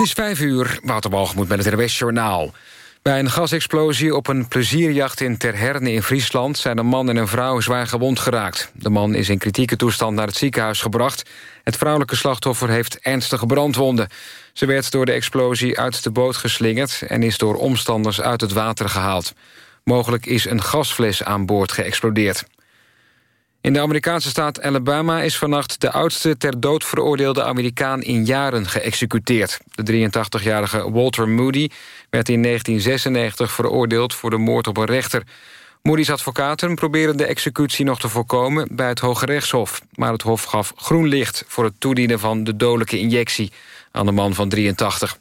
Het is vijf uur, Wouter Walgemoed met het RWS Journaal. Bij een gasexplosie op een plezierjacht in Terherne in Friesland... zijn een man en een vrouw zwaar gewond geraakt. De man is in kritieke toestand naar het ziekenhuis gebracht. Het vrouwelijke slachtoffer heeft ernstige brandwonden. Ze werd door de explosie uit de boot geslingerd... en is door omstanders uit het water gehaald. Mogelijk is een gasfles aan boord geëxplodeerd. In de Amerikaanse staat Alabama is vannacht de oudste ter dood veroordeelde Amerikaan in jaren geëxecuteerd. De 83-jarige Walter Moody werd in 1996 veroordeeld voor de moord op een rechter. Moody's advocaten proberen de executie nog te voorkomen bij het Hoge Rechtshof. Maar het hof gaf groen licht voor het toedienen van de dodelijke injectie aan de man van 83.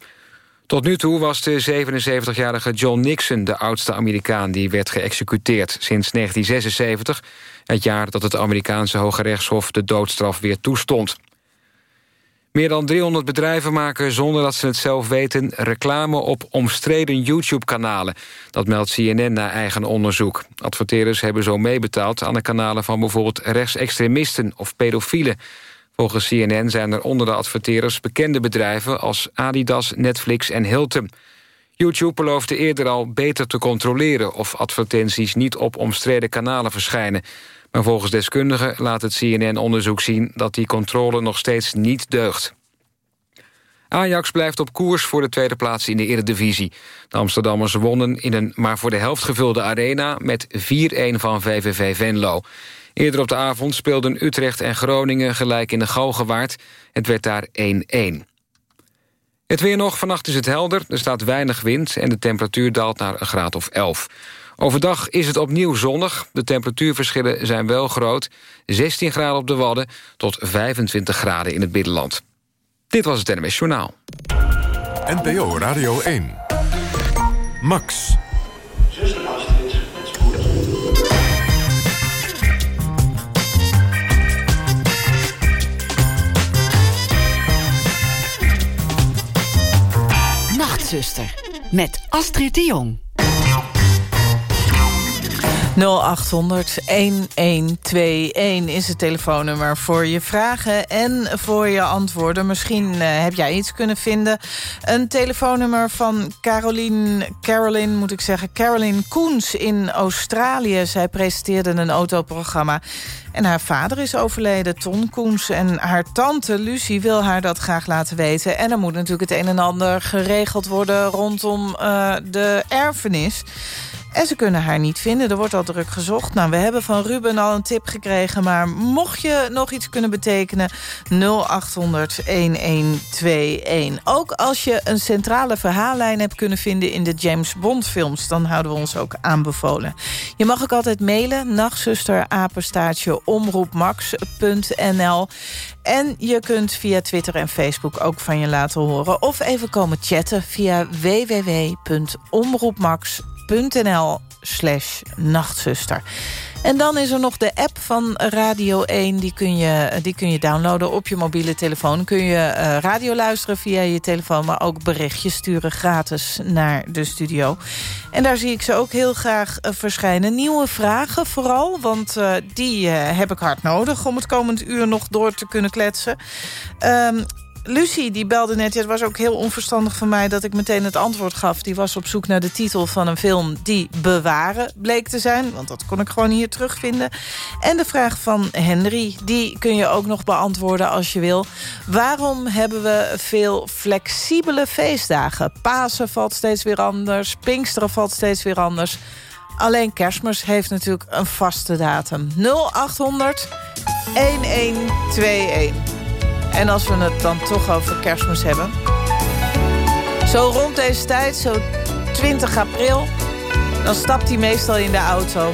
Tot nu toe was de 77-jarige John Nixon de oudste Amerikaan... die werd geëxecuteerd sinds 1976... het jaar dat het Amerikaanse Hoge Rechtshof de doodstraf weer toestond. Meer dan 300 bedrijven maken zonder dat ze het zelf weten... reclame op omstreden YouTube-kanalen. Dat meldt CNN na eigen onderzoek. Adverteerders hebben zo meebetaald aan de kanalen van bijvoorbeeld rechtsextremisten of pedofielen... Volgens CNN zijn er onder de adverteerders bekende bedrijven... als Adidas, Netflix en Hilton. YouTube beloofde eerder al beter te controleren... of advertenties niet op omstreden kanalen verschijnen. Maar volgens deskundigen laat het CNN-onderzoek zien... dat die controle nog steeds niet deugt. Ajax blijft op koers voor de tweede plaats in de Eredivisie. De Amsterdammers wonnen in een maar voor de helft gevulde arena... met 4-1 van VVV Venlo. Eerder op de avond speelden Utrecht en Groningen gelijk in de Galgenwaard. Het werd daar 1-1. Het weer nog, vannacht is het helder, er staat weinig wind... en de temperatuur daalt naar een graad of 11. Overdag is het opnieuw zonnig. De temperatuurverschillen zijn wel groot. 16 graden op de Wadden tot 25 graden in het binnenland. Dit was het NMS Journaal. NPO Radio 1. Max. Nachtzuster met Astrid de Jong. 0800 1121 is het telefoonnummer voor je vragen en voor je antwoorden. Misschien uh, heb jij iets kunnen vinden. Een telefoonnummer van Caroline, Caroline moet ik zeggen, Caroline Koens in Australië. Zij presenteerde een autoprogramma. En haar vader is overleden, Ton Koens. En haar tante Lucie wil haar dat graag laten weten. En er moet natuurlijk het een en ander geregeld worden... rondom uh, de erfenis. En ze kunnen haar niet vinden. Er wordt al druk gezocht. Nou, we hebben van Ruben al een tip gekregen. Maar mocht je nog iets kunnen betekenen... 0800 1121. Ook als je een centrale verhaallijn hebt kunnen vinden... in de James Bond films, dan houden we ons ook aanbevolen. Je mag ook altijd mailen. Nachtzuster, apenstaartje, omroepmax.nl. En je kunt via Twitter en Facebook ook van je laten horen. Of even komen chatten via www.omroepmax.nl nl slash nachtzuster. En dan is er nog de app van Radio 1. Die kun je, die kun je downloaden op je mobiele telefoon. Kun je uh, radio luisteren via je telefoon... maar ook berichtjes sturen gratis naar de studio. En daar zie ik ze ook heel graag uh, verschijnen. Nieuwe vragen vooral, want uh, die heb ik hard nodig... om het komend uur nog door te kunnen kletsen. Um, Lucie die belde net, het was ook heel onverstandig van mij... dat ik meteen het antwoord gaf. Die was op zoek naar de titel van een film die Bewaren bleek te zijn. Want dat kon ik gewoon hier terugvinden. En de vraag van Henry, die kun je ook nog beantwoorden als je wil. Waarom hebben we veel flexibele feestdagen? Pasen valt steeds weer anders, Pinksteren valt steeds weer anders... Alleen kerstmis heeft natuurlijk een vaste datum. 0800 1121. En als we het dan toch over kerstmis hebben. Zo rond deze tijd, zo 20 april... dan stapt hij meestal in de auto...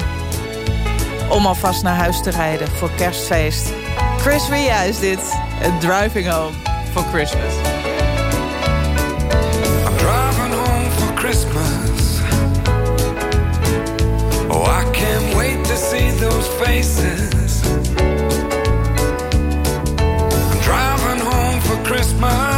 om alvast naar huis te rijden voor kerstfeest. Chris Ria is dit. Driving Home for Christmas. I'm driving home for Christmas. Oh, I can't wait to see those faces. Christmas,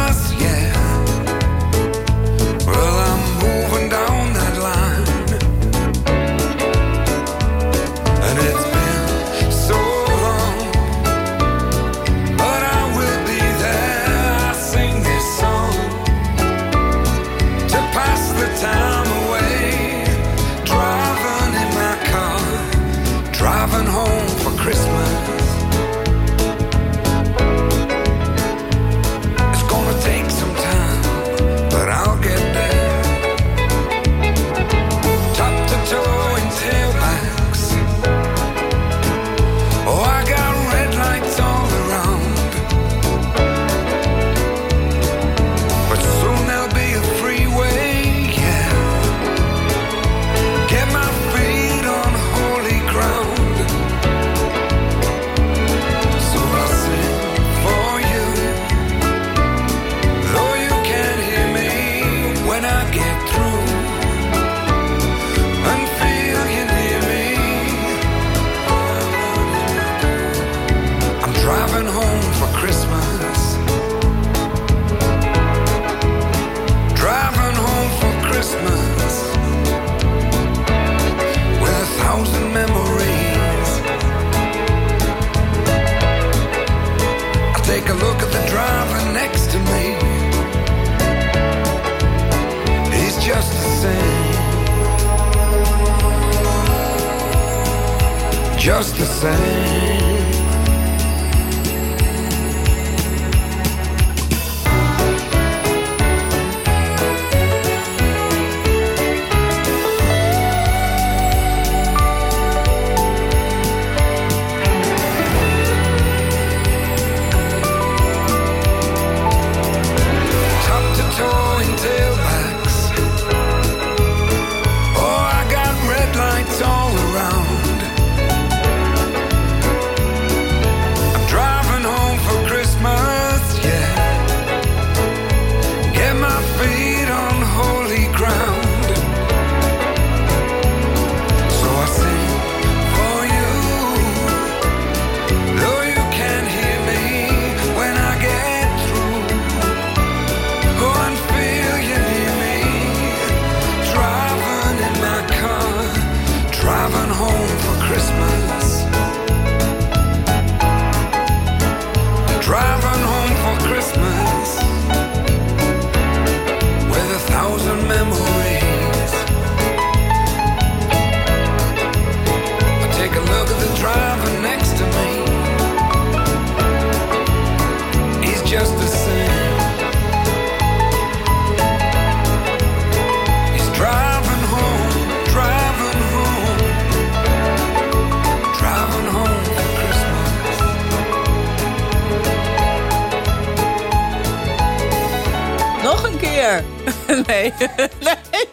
Nee.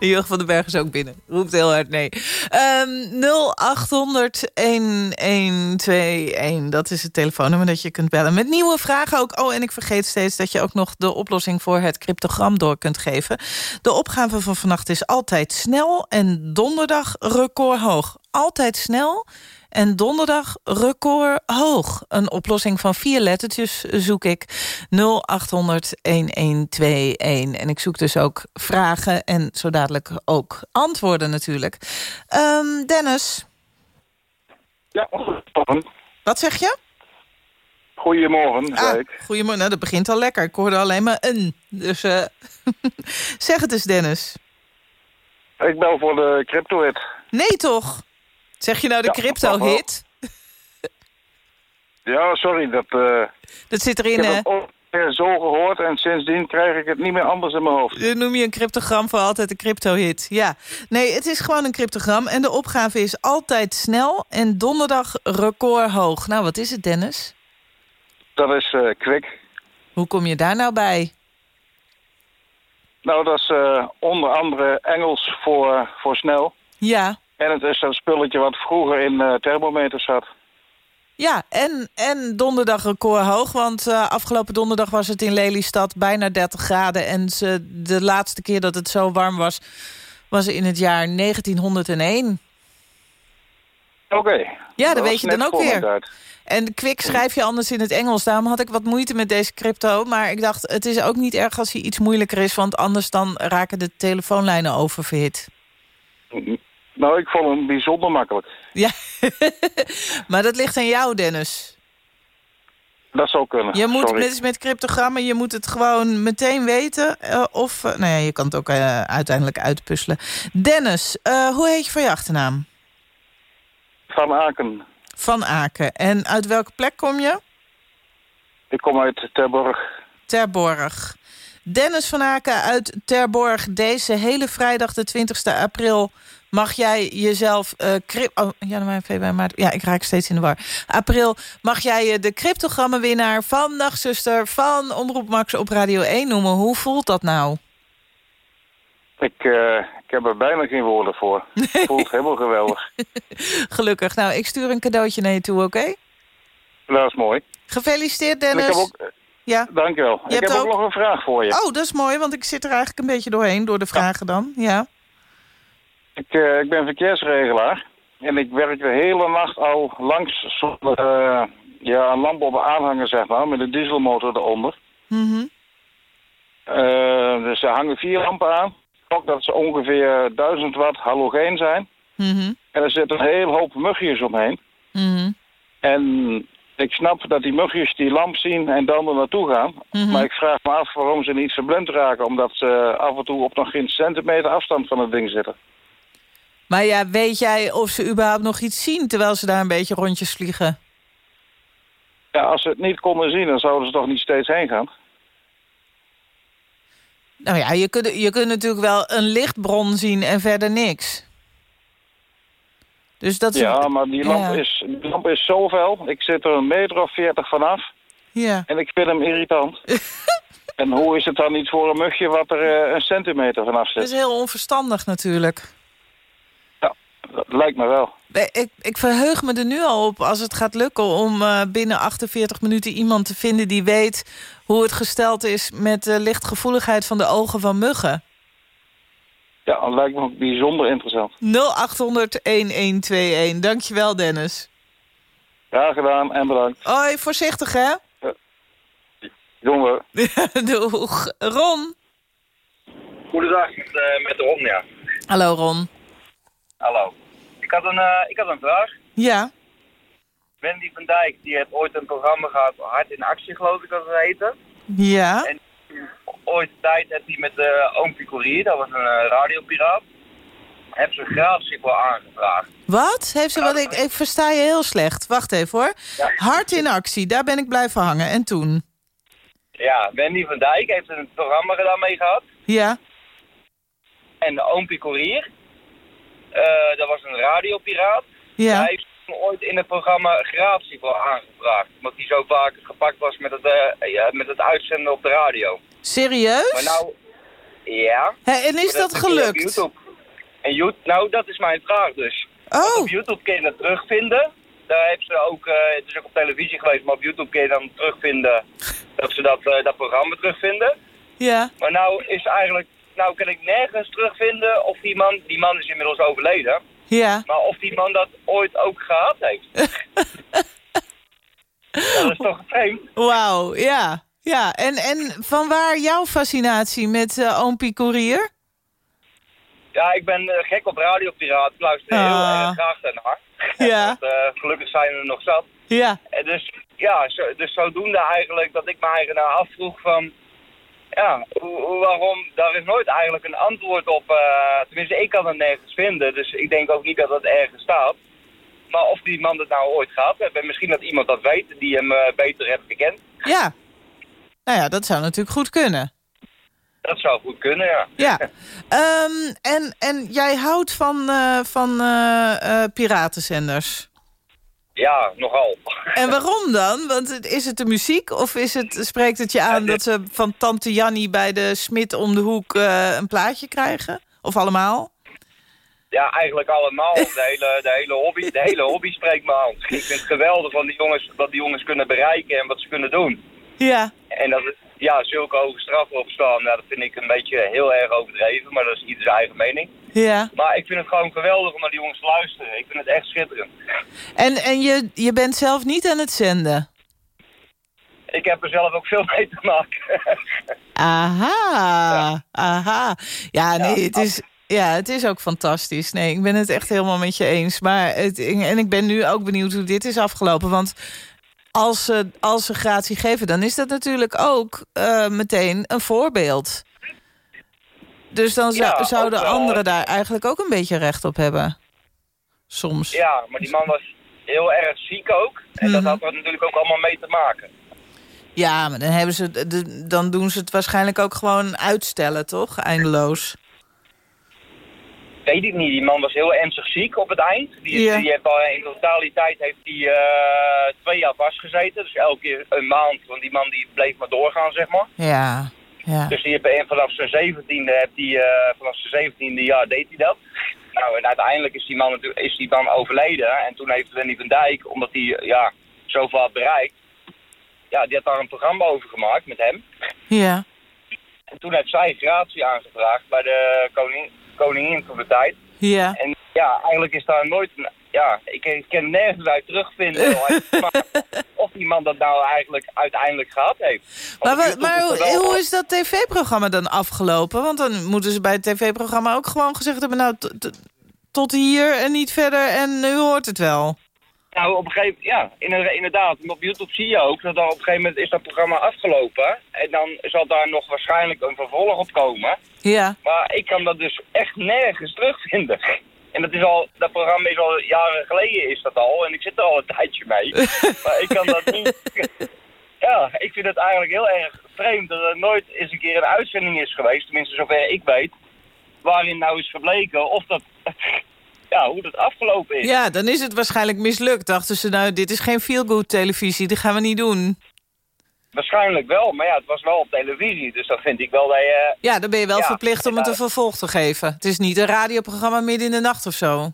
Jurgen van den Berg is ook binnen. Roept heel hard nee. Ehm 0800-1121. Dat is het telefoonnummer dat je kunt bellen. Met nieuwe vragen ook. Oh, en ik vergeet steeds dat je ook nog de oplossing voor het cryptogram door kunt geven. De opgave van vannacht is altijd snel en donderdag recordhoog. Altijd snel en donderdag record hoog. Een oplossing van vier lettertjes zoek ik. 0800 1121. En ik zoek dus ook vragen en zo dadelijk ook antwoorden natuurlijk. Ehm, Dennis, Ja, goedemorgen. wat zeg je? Goedemorgen, zei Ah, ik. goedemorgen. Nou, dat begint al lekker. Ik hoorde alleen maar een. Dus eh, zeg het eens, Dennis. Ik bel voor de crypto-hit. Nee, toch? Zeg je nou de crypto-hit? Ja, sorry, dat, eh, Dat zit ik erin, heb hè? zo gehoord... en sindsdien krijg ik het niet meer anders in mijn hoofd. Dan noem je een cryptogram voor altijd een crypto-hit. Ja. Nee, het is gewoon een cryptogram. En de opgave is altijd snel en donderdag record hoog. Nou, wat is het, Dennis? Dat is kwik. Hoe kom je daar nou bij? Nou, dat is eh, onder andere Engels voor, voor snel. Ja, En het is dat spulletje wat vroeger in eh, thermometers zat. ja en, en donderdag record hoog. Want eh, afgelopen donderdag was het in Lelystad bijna 30 graden. En ze, de laatste keer dat het zo warm was, was in het jaar 1901. Oké. Ja, dat weet je dan ook weer. En kwik schrijf je anders in het Engels. Daarom had ik wat moeite met deze crypto. Maar ik dacht, het is ook niet erg als hij iets moeilijker is... want anders dan raken de telefoonlijnen oververhit. Nou, ik vond hem bijzonder makkelijk. Ja, maar dat ligt aan jou, Dennis. Dat zou kunnen. Je moet Sorry. met, met cryptogrammen, je moet het gewoon meteen weten. eh, of, eh, nou ja, je kan het ook eh, uiteindelijk uitpuzzelen. Dennis, hoe heet je van je achternaam? Van Aken. Van Aken. En uit welke plek kom je? Ik kom uit Terborg. Terborg. Dennis van Aken uit Terborg. Deze hele vrijdag, de 20e april, mag jij jezelf... eh cryp- oh, januari, februari, maart... Ja, ik raak steeds in de war. April mag jij je de cryptogrammenwinnaar van Nachtzuster... van Omroep Max op Radio 1 noemen. Hoe voelt dat nou? Ik, eh, ik heb er bijna geen woorden voor. Het voelt helemaal geweldig. Gelukkig. Nou, ik stuur een cadeautje naar je toe, oké? Dat is mooi. Gefeliciteerd, En Dennis. ik heb ook, Ja. dankjewel. Je Ik hebt heb ook ook- nog een vraag voor je. Oh, dat is mooi, want ik zit er eigenlijk een beetje doorheen... door de vragen dan. Ja. Ik, eh, ik ben verkeersregelaar. En ik werk de hele nacht al langs zo'n eh, ja, een lamp op een aanhanger, zeg maar, met een dieselmotor eronder. Mhm. Eh, dus er hangen vier lampen aan. Ook dat ze ongeveer 1000 watt halogeen zijn. Mhm. En er zitten een hele hoop mugjes omheen. Mhm. En ik snap dat die mugjes die lamp zien en dan er naartoe gaan. Maar ik vraag me af waarom ze niet verblind raken. Omdat ze af en toe op nog geen centimeter afstand van het ding zitten. Maar ja, weet jij of ze überhaupt nog iets zien... terwijl ze daar een beetje rondjes vliegen? Ja, als ze het niet konden zien, dan zouden ze toch niet steeds heen gaan? Nou ja, je kunt, je kunt natuurlijk wel een lichtbron zien en verder niks. Dus dat is... Ja, maar die lamp, Ja. is, die lamp is zo fel. Ik zit er een meter of veertig vanaf. Ja. En ik vind hem irritant. en hoe is het dan niet voor een mugje wat er eh, een centimeter vanaf Dat is zit? heel onverstandig natuurlijk. Ja, dat lijkt me wel. Nee, Ik, ik verheug me er nu al op als het gaat lukken om eh, binnen 48 minuten iemand te vinden die weet hoe het gesteld is met de lichtgevoeligheid van de ogen van muggen. Ja, dat lijkt me ook bijzonder interessant. 0800-1121. Dankjewel Dennis. Graag gedaan en bedankt. Hoi, voorzichtig hè? Doen we. Doeg. Ron. Goedendag, met, eh, met Ron, ja. Hallo Ron. Hallo. Ik had een, eh, ik had een vraag. Ja. Wendy van Dijk, die heeft ooit een programma gehad, Hart in Actie geloof ik dat het heette. Ja. En ooit tijd heeft hij met de Oom Picorier, dat was een eh, radiopiraat, heeft ze gratis wel aangevraagd. Wat? Heeft ze wat? Ik, ik versta je heel slecht. Wacht even hoor. Ja. Hart in actie, daar ben ik blijven hangen. En toen? Ja, Wendy van Dijk heeft een programma gedaan mee gehad. Ja. En de Oom Picorier, eh, dat was een radiopiraat. Ja. Hij ooit in het programma gratis wel aangevraagd. Omdat hij zo vaak gepakt was met het, eh, ja, met het uitzenden op de radio. Serieus? Maar nou, ja. En is dat op gelukt? YouTube. En you- nou, dat is mijn vraag dus. Oh, Op YouTube kun je het terugvinden. Daar heeft ze ook, eh, het is ook op televisie geweest, maar op YouTube kun je dan terugvinden dat ze dat, eh, dat programma terugvinden. ja. Maar nou is eigenlijk, nou kan ik nergens terugvinden of die man, die man is inmiddels overleden, Ja. maar of die man dat ooit ook gehad heeft. Ja, dat is toch vreemd? Wauw, ja. Ja, en, en van waar jouw fascinatie met eh Oom Picorier? Ja, ik ben eh, gek op radiopiraat. Ik luister heel Ah. erg graag daarnaar. Ja. Want, eh, gelukkig zijn er nog zat. Ja. En dus, ja, zo, dus zodoende eigenlijk dat ik me eigenlijk afvroeg van... Ja, waarom? Daar is nooit eigenlijk een antwoord op. eh, tenminste, ik kan het nergens vinden. Dus ik denk ook niet dat het ergens staat. Maar of die man het nou ooit gehad heeft. En misschien dat iemand dat weet die hem eh, beter heeft gekend. Ja. Nou ja, dat zou natuurlijk goed kunnen. Dat zou goed kunnen, ja. Ja. Ehm, en, en jij houdt van, eh, van piratenzenders. Ja, nogal. En waarom dan? Want is het de muziek of is het, spreekt het je aan Ja, dat ze van tante Jannie bij de smid om de hoek eh, een plaatje krijgen? Of allemaal? Ja, eigenlijk allemaal. De hele, de hele, hobby, de hele hobby spreekt me aan. Ik vind het geweldig van die jongens, wat die jongens kunnen bereiken en wat ze kunnen doen. Ja. En dat ja, zulke hoge straffen op staan, nou, dat vind ik een beetje heel erg overdreven. Maar dat is ieder zijn eigen mening. Ja. Maar ik vind het gewoon geweldig om naar die jongens te luisteren. Ik vind het echt schitterend. En, en je, je bent zelf niet aan het zenden? Ik heb er zelf ook veel mee te maken. Aha, aha. Ja, nee, het is, ja, het is ook fantastisch. Nee, ik ben het echt helemaal met je eens. Maar het, en ik ben nu ook benieuwd hoe dit is afgelopen. Want als ze, als ze gratie geven, dan is dat natuurlijk ook eh, meteen een voorbeeld. Dus dan zou, Ja, zouden anderen daar eigenlijk ook een beetje recht op hebben. Soms. ja, maar die man was heel erg ziek ook. En dat Mhm. had er natuurlijk ook allemaal mee te maken. Ja, maar dan, hebben ze, dan doen ze het waarschijnlijk ook gewoon uitstellen, toch? Eindeloos. Weet ik niet, die man was heel ernstig ziek op het eind. Die, die heeft al in totaliteit heeft die, eh, twee jaar vastgezeten. Dus elke keer een maand, want die man die bleef maar doorgaan, zeg maar. Ja, ja. Dus die heeft, en vanaf zijn zeventiende, heeft die, eh, vanaf zijn zeventiende jaar deed hij dat. Nou, en uiteindelijk is die man, natuurlijk- is die man overleden. En toen heeft Wendy van Dijk, omdat hij ja, zoveel had bereikt... Ja, die had daar een programma over gemaakt met hem. Ja. En toen heeft zij gratie aangevraagd bij de koning, koningin van de tijd. Ja. En ja, eigenlijk is daar nooit... een- Ja, ik, ik kan nergens uit terugvinden of die man dat nou eigenlijk uiteindelijk gehad heeft. Maar, Want maar hoe, hoe is dat tv-programma dan afgelopen? Want dan moeten ze bij het tv-programma ook gewoon gezegd hebben... nou, tot hier en niet verder en nu hoort het wel. Nou, op een gegeven ja, inderdaad. Op YouTube zie je ook dat op een gegeven moment is dat programma afgelopen. En dan zal daar nog waarschijnlijk een vervolg op komen. Ja. Maar ik kan dat dus echt nergens terugvinden. En dat, is al, dat programma is al jaren geleden is dat al. En ik zit er al een tijdje mee. maar ik kan dat niet... Ja, ik vind het eigenlijk heel erg vreemd dat er nooit eens een keer een uitzending is geweest, tenminste zover ik weet, waarin nou is gebleken of dat, ja, hoe dat afgelopen is. Ja, dan is het waarschijnlijk mislukt. Dachten ze, nou, dit is geen feel-good televisie, dit gaan we niet doen. Waarschijnlijk wel, maar ja, het was wel op televisie, dus dan vind ik wel dat je... Ja, dan ben je wel Ja, verplicht om het een vervolg te geven. Het is niet een radioprogramma midden in de nacht of zo.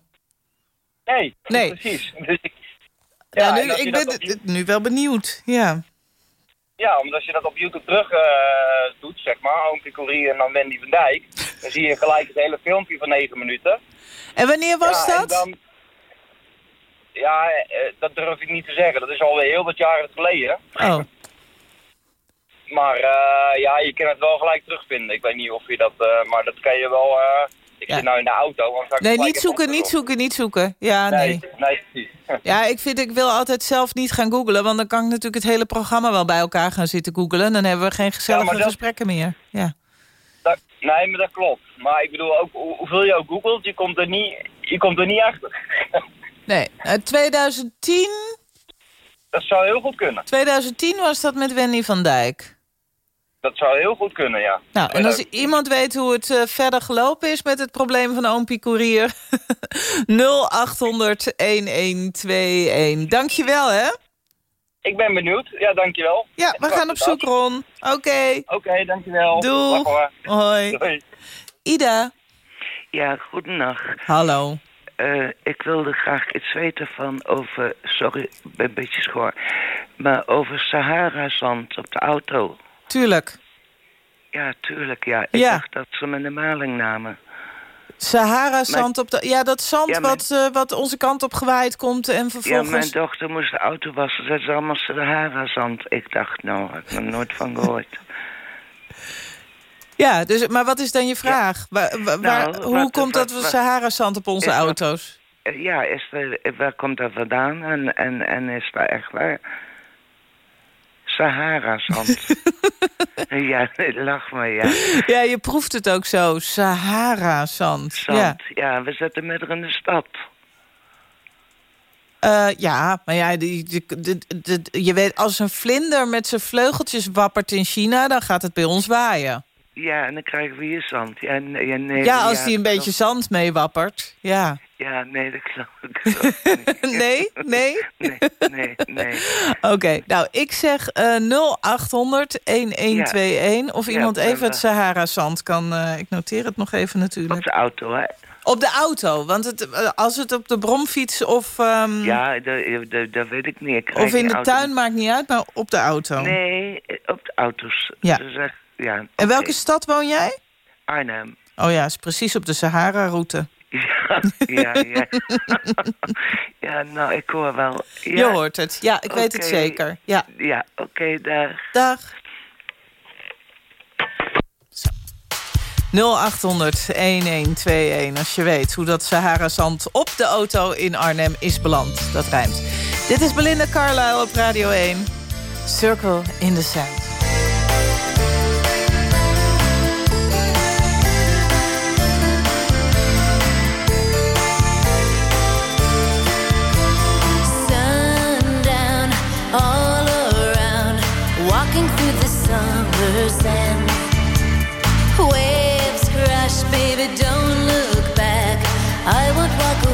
Nee, Nee. precies. Dus ik, Ja, nu, ik dat ben op nu wel benieuwd. Ja. Ja, omdat als je dat op YouTube terug eh, doet, zeg maar, Oompje Corrie en dan Wendy van Dijk, dan zie je gelijk het hele filmpje van 9 minuten. En wanneer was ja, dat? dan- ja, eh, dat durf ik niet te zeggen. Dat is alweer heel wat jaren geleden. Oh, Maar eh, ja, je kan het wel gelijk terugvinden. Ik weet niet of je dat... eh, maar dat kan je wel... ik Ja. zit nou in de auto. ik nee, niet zoeken, niet zoeken, niet zoeken. Ja, nee. Nee, nee, precies. Ja, ik vind, ik wil altijd zelf niet gaan googlen... want dan kan ik natuurlijk het hele programma wel bij elkaar gaan zitten googlen. Dan hebben we geen gezellige dat- gesprekken meer. Ja. Dat, nee, maar dat klopt. Maar ik bedoel, ook, hoe- hoeveel je ook googelt, je komt er niet, je komt er niet achter. Nee, eh, 2010, dat zou heel goed kunnen. 2010 was dat met Wendy van Dijk. Dat zou heel goed kunnen, ja. Nou, en als iemand weet hoe het eh, verder gelopen is met het probleem van Oompie Courier... 0800-1121. Dankjewel, hè? Ik ben benieuwd. Ja, dankjewel. Ja, we gaan op zoek, Ron. Oké, Oké, dankjewel. Hoor. hoi. Doei. Ida, Ja, goedendag. hallo. Eh, ik wilde graag iets weten van over... Sorry, ik ben een beetje schor. Maar over Sahara-zand op de auto. Tuurlijk. Ja, tuurlijk, ja. Ik Ja. dacht dat ze me de maling namen. Sahara-zand op de... Ja, dat zand Ja, mijn- wat, eh, wat onze kant op gewaaid komt en Ja, vervolgens... mijn dochter moest de auto wassen. Ze is allemaal Sahara-zand. Ik dacht, nou, heb ik er nooit van gehoord. Ja, dus, maar wat is dan je vraag? Waar, waar- waar- Nou, hoe wat- komt dat wat- we wat- Sahara-zand op onze auto's? Ja, is er, waar komt dat vandaan? En, en, en is dat echt waar? Sahara-zand. ja, lach maar, ja. Ja, je proeft het ook zo. Sahara-zand. Zand. Ja. Ja. we zitten midden in de stad. Eh, ja, maar ja, die, die- die- die- je weet, als een vlinder met zijn vleugeltjes wappert in China... dan gaat het bij ons waaien. Ja, en dan krijgen we hier zand. Ja, nee, ja, als ja, die een beetje zand meewappert. Ja. Ja, nee, dat geloof ik. Nee? Nee? Nee, nee, nee. Oké, nou, ik zeg eh 0800-1121. Of iemand even het Sahara-zand kan... eh, ik noteer het nog even natuurlijk. Op de auto, hè? Op de auto, want het, eh, als het op de bromfiets of, ehm, Ja, dat, dat, dat weet ik niet. Ik of in de auto. tuin, maakt niet uit, maar op de auto. Nee, op de auto's. Ja. Zegt, ja En welke stad woon jij? Arnhem. Oh ja, is precies op de Sahara-route. Ja, ja, ja. ja, nou, ik hoor wel. Ja, Je hoort het. Ja, ik weet het zeker. Ja, Ja, oké, daar. dag. Zo. 0800-1121 als je weet hoe dat Sahara-zand op de auto in Arnhem is beland. Dat rijmt. Dit is Belinda Carlisle op Radio 1. Circle in the Sand. Waves crash, baby, don't look back. I won't walk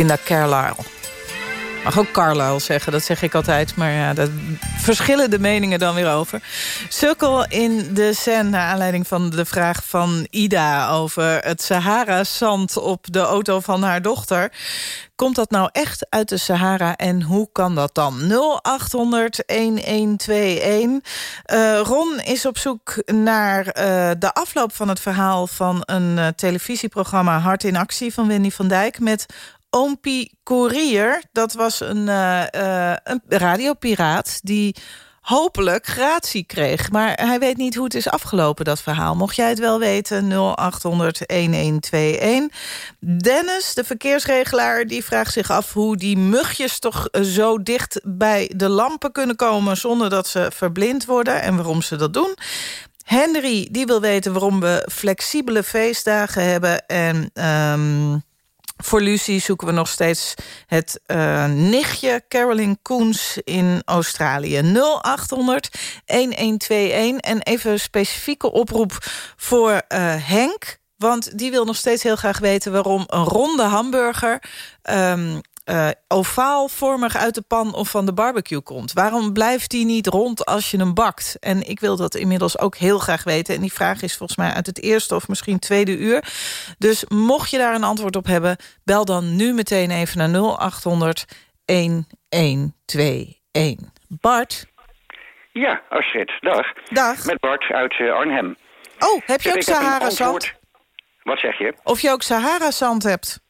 Belinda Carlisle. Mag ook Carlisle zeggen, dat zeg ik altijd. Maar ja, daar verschillen de meningen dan weer over. Sukkel in de Seine, naar aanleiding van de vraag van Ida... over het Sahara-zand op de auto van haar dochter. Komt dat nou echt uit de Sahara en hoe kan dat dan? 0800-1121. Uh, Ron is op zoek naar uh, de afloop van het verhaal... van een uh, televisieprogramma Hart in Actie van Wendy van Dijk... met Oompie Courier. Dat was een, uh, uh, een radiopiraat die hopelijk gratie kreeg. Maar hij weet niet hoe het is afgelopen, dat verhaal. Mocht jij het wel weten, 0800-1121. Dennis, de verkeersregelaar, die vraagt zich af... hoe die mugjes toch zo dicht bij de lampen kunnen komen... zonder dat ze verblind worden en waarom ze dat doen. Henry, die wil weten waarom we flexibele feestdagen hebben... en... Um, voor Lucie zoeken we nog steeds het uh, nichtje Carolyn Koens in Australië. 0800 1121. En even een specifieke oproep voor uh, Henk. Want die wil nog steeds heel graag weten waarom een ronde hamburger... Um, uh, ovaalvormig uit de pan of van de barbecue komt. Waarom blijft die niet rond als je hem bakt? En ik wil dat inmiddels ook heel graag weten. En die vraag is volgens mij uit het eerste of misschien tweede uur. Dus mocht je daar een antwoord op hebben... bel dan nu meteen even naar 0800 1121. Bart? Ja, Astrid, dag. Dag. Met Bart uit uh, Arnhem. Oh, heb je ook Sahara-zand? Wat zeg je? Of je ook Sahara-zand hebt?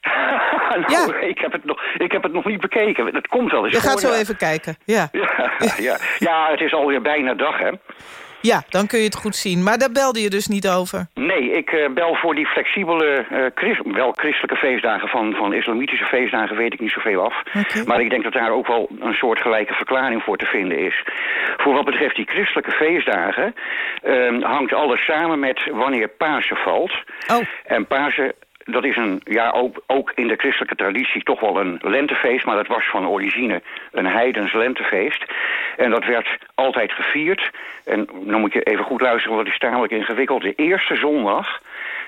nou, ik, heb het nog, ik heb het nog niet bekeken. Het komt wel eens Je gaat zo ja. even kijken. Ja. Ja, ja. ja, het is alweer bijna dag, hè? ja, dan kun je het goed zien. Maar daar belde je dus niet over. Nee, ik eh, bel voor die flexibele, eh, wel christelijke feestdagen van, van islamitische feestdagen weet ik niet zoveel af. Maar ik denk dat daar ook wel een soortgelijke verklaring voor te vinden is. Voor wat betreft die christelijke feestdagen eh, hangt alles samen met wanneer Pasen valt. Oh. En Pasen, dat is een, ja, ook, ook in de christelijke traditie toch wel een lentefeest, maar dat was van origine een heidens lentefeest. En dat werd altijd gevierd. En dan moet je even goed luisteren, want het is tamelijk ingewikkeld. De eerste zondag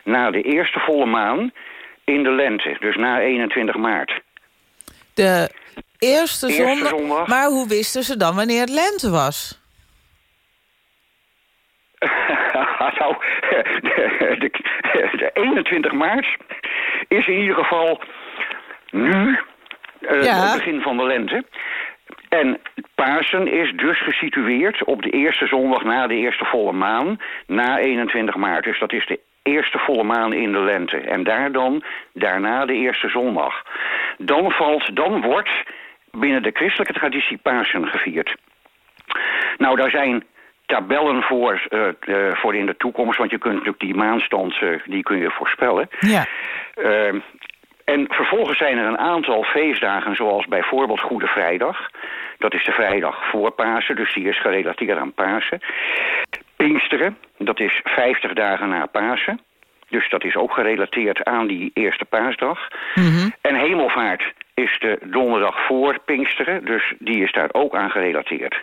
na de eerste volle maan in de lente, dus na 21 maart. De eerste, Eerste zondag. zondag. Maar hoe wisten ze dan wanneer het lente was? nou, de, de, de 21 maart is in ieder geval nu eh, Ja. het begin van de lente. En Pasen is dus gesitueerd op de eerste zondag na de eerste volle maan, na 21 maart. Dus dat is de eerste volle maan in de lente. En daar dan, daarna de eerste zondag. Dan valt, dan wordt binnen de christelijke traditie Pasen gevierd. Nou, daar zijn tabellen voor, eh, eh, voor in de toekomst, want je kunt natuurlijk die maanstand, eh, die kun je voorspellen. Ja. Ehm, en vervolgens zijn er een aantal feestdagen, zoals bijvoorbeeld Goede Vrijdag. Dat is de vrijdag voor Pasen, dus die is gerelateerd aan Pasen. Pinksteren, dat is 50 dagen na Pasen. Dus dat is ook gerelateerd aan die eerste paasdag. En Hemelvaart is de donderdag voor Pinksteren, dus die is daar ook aan gerelateerd.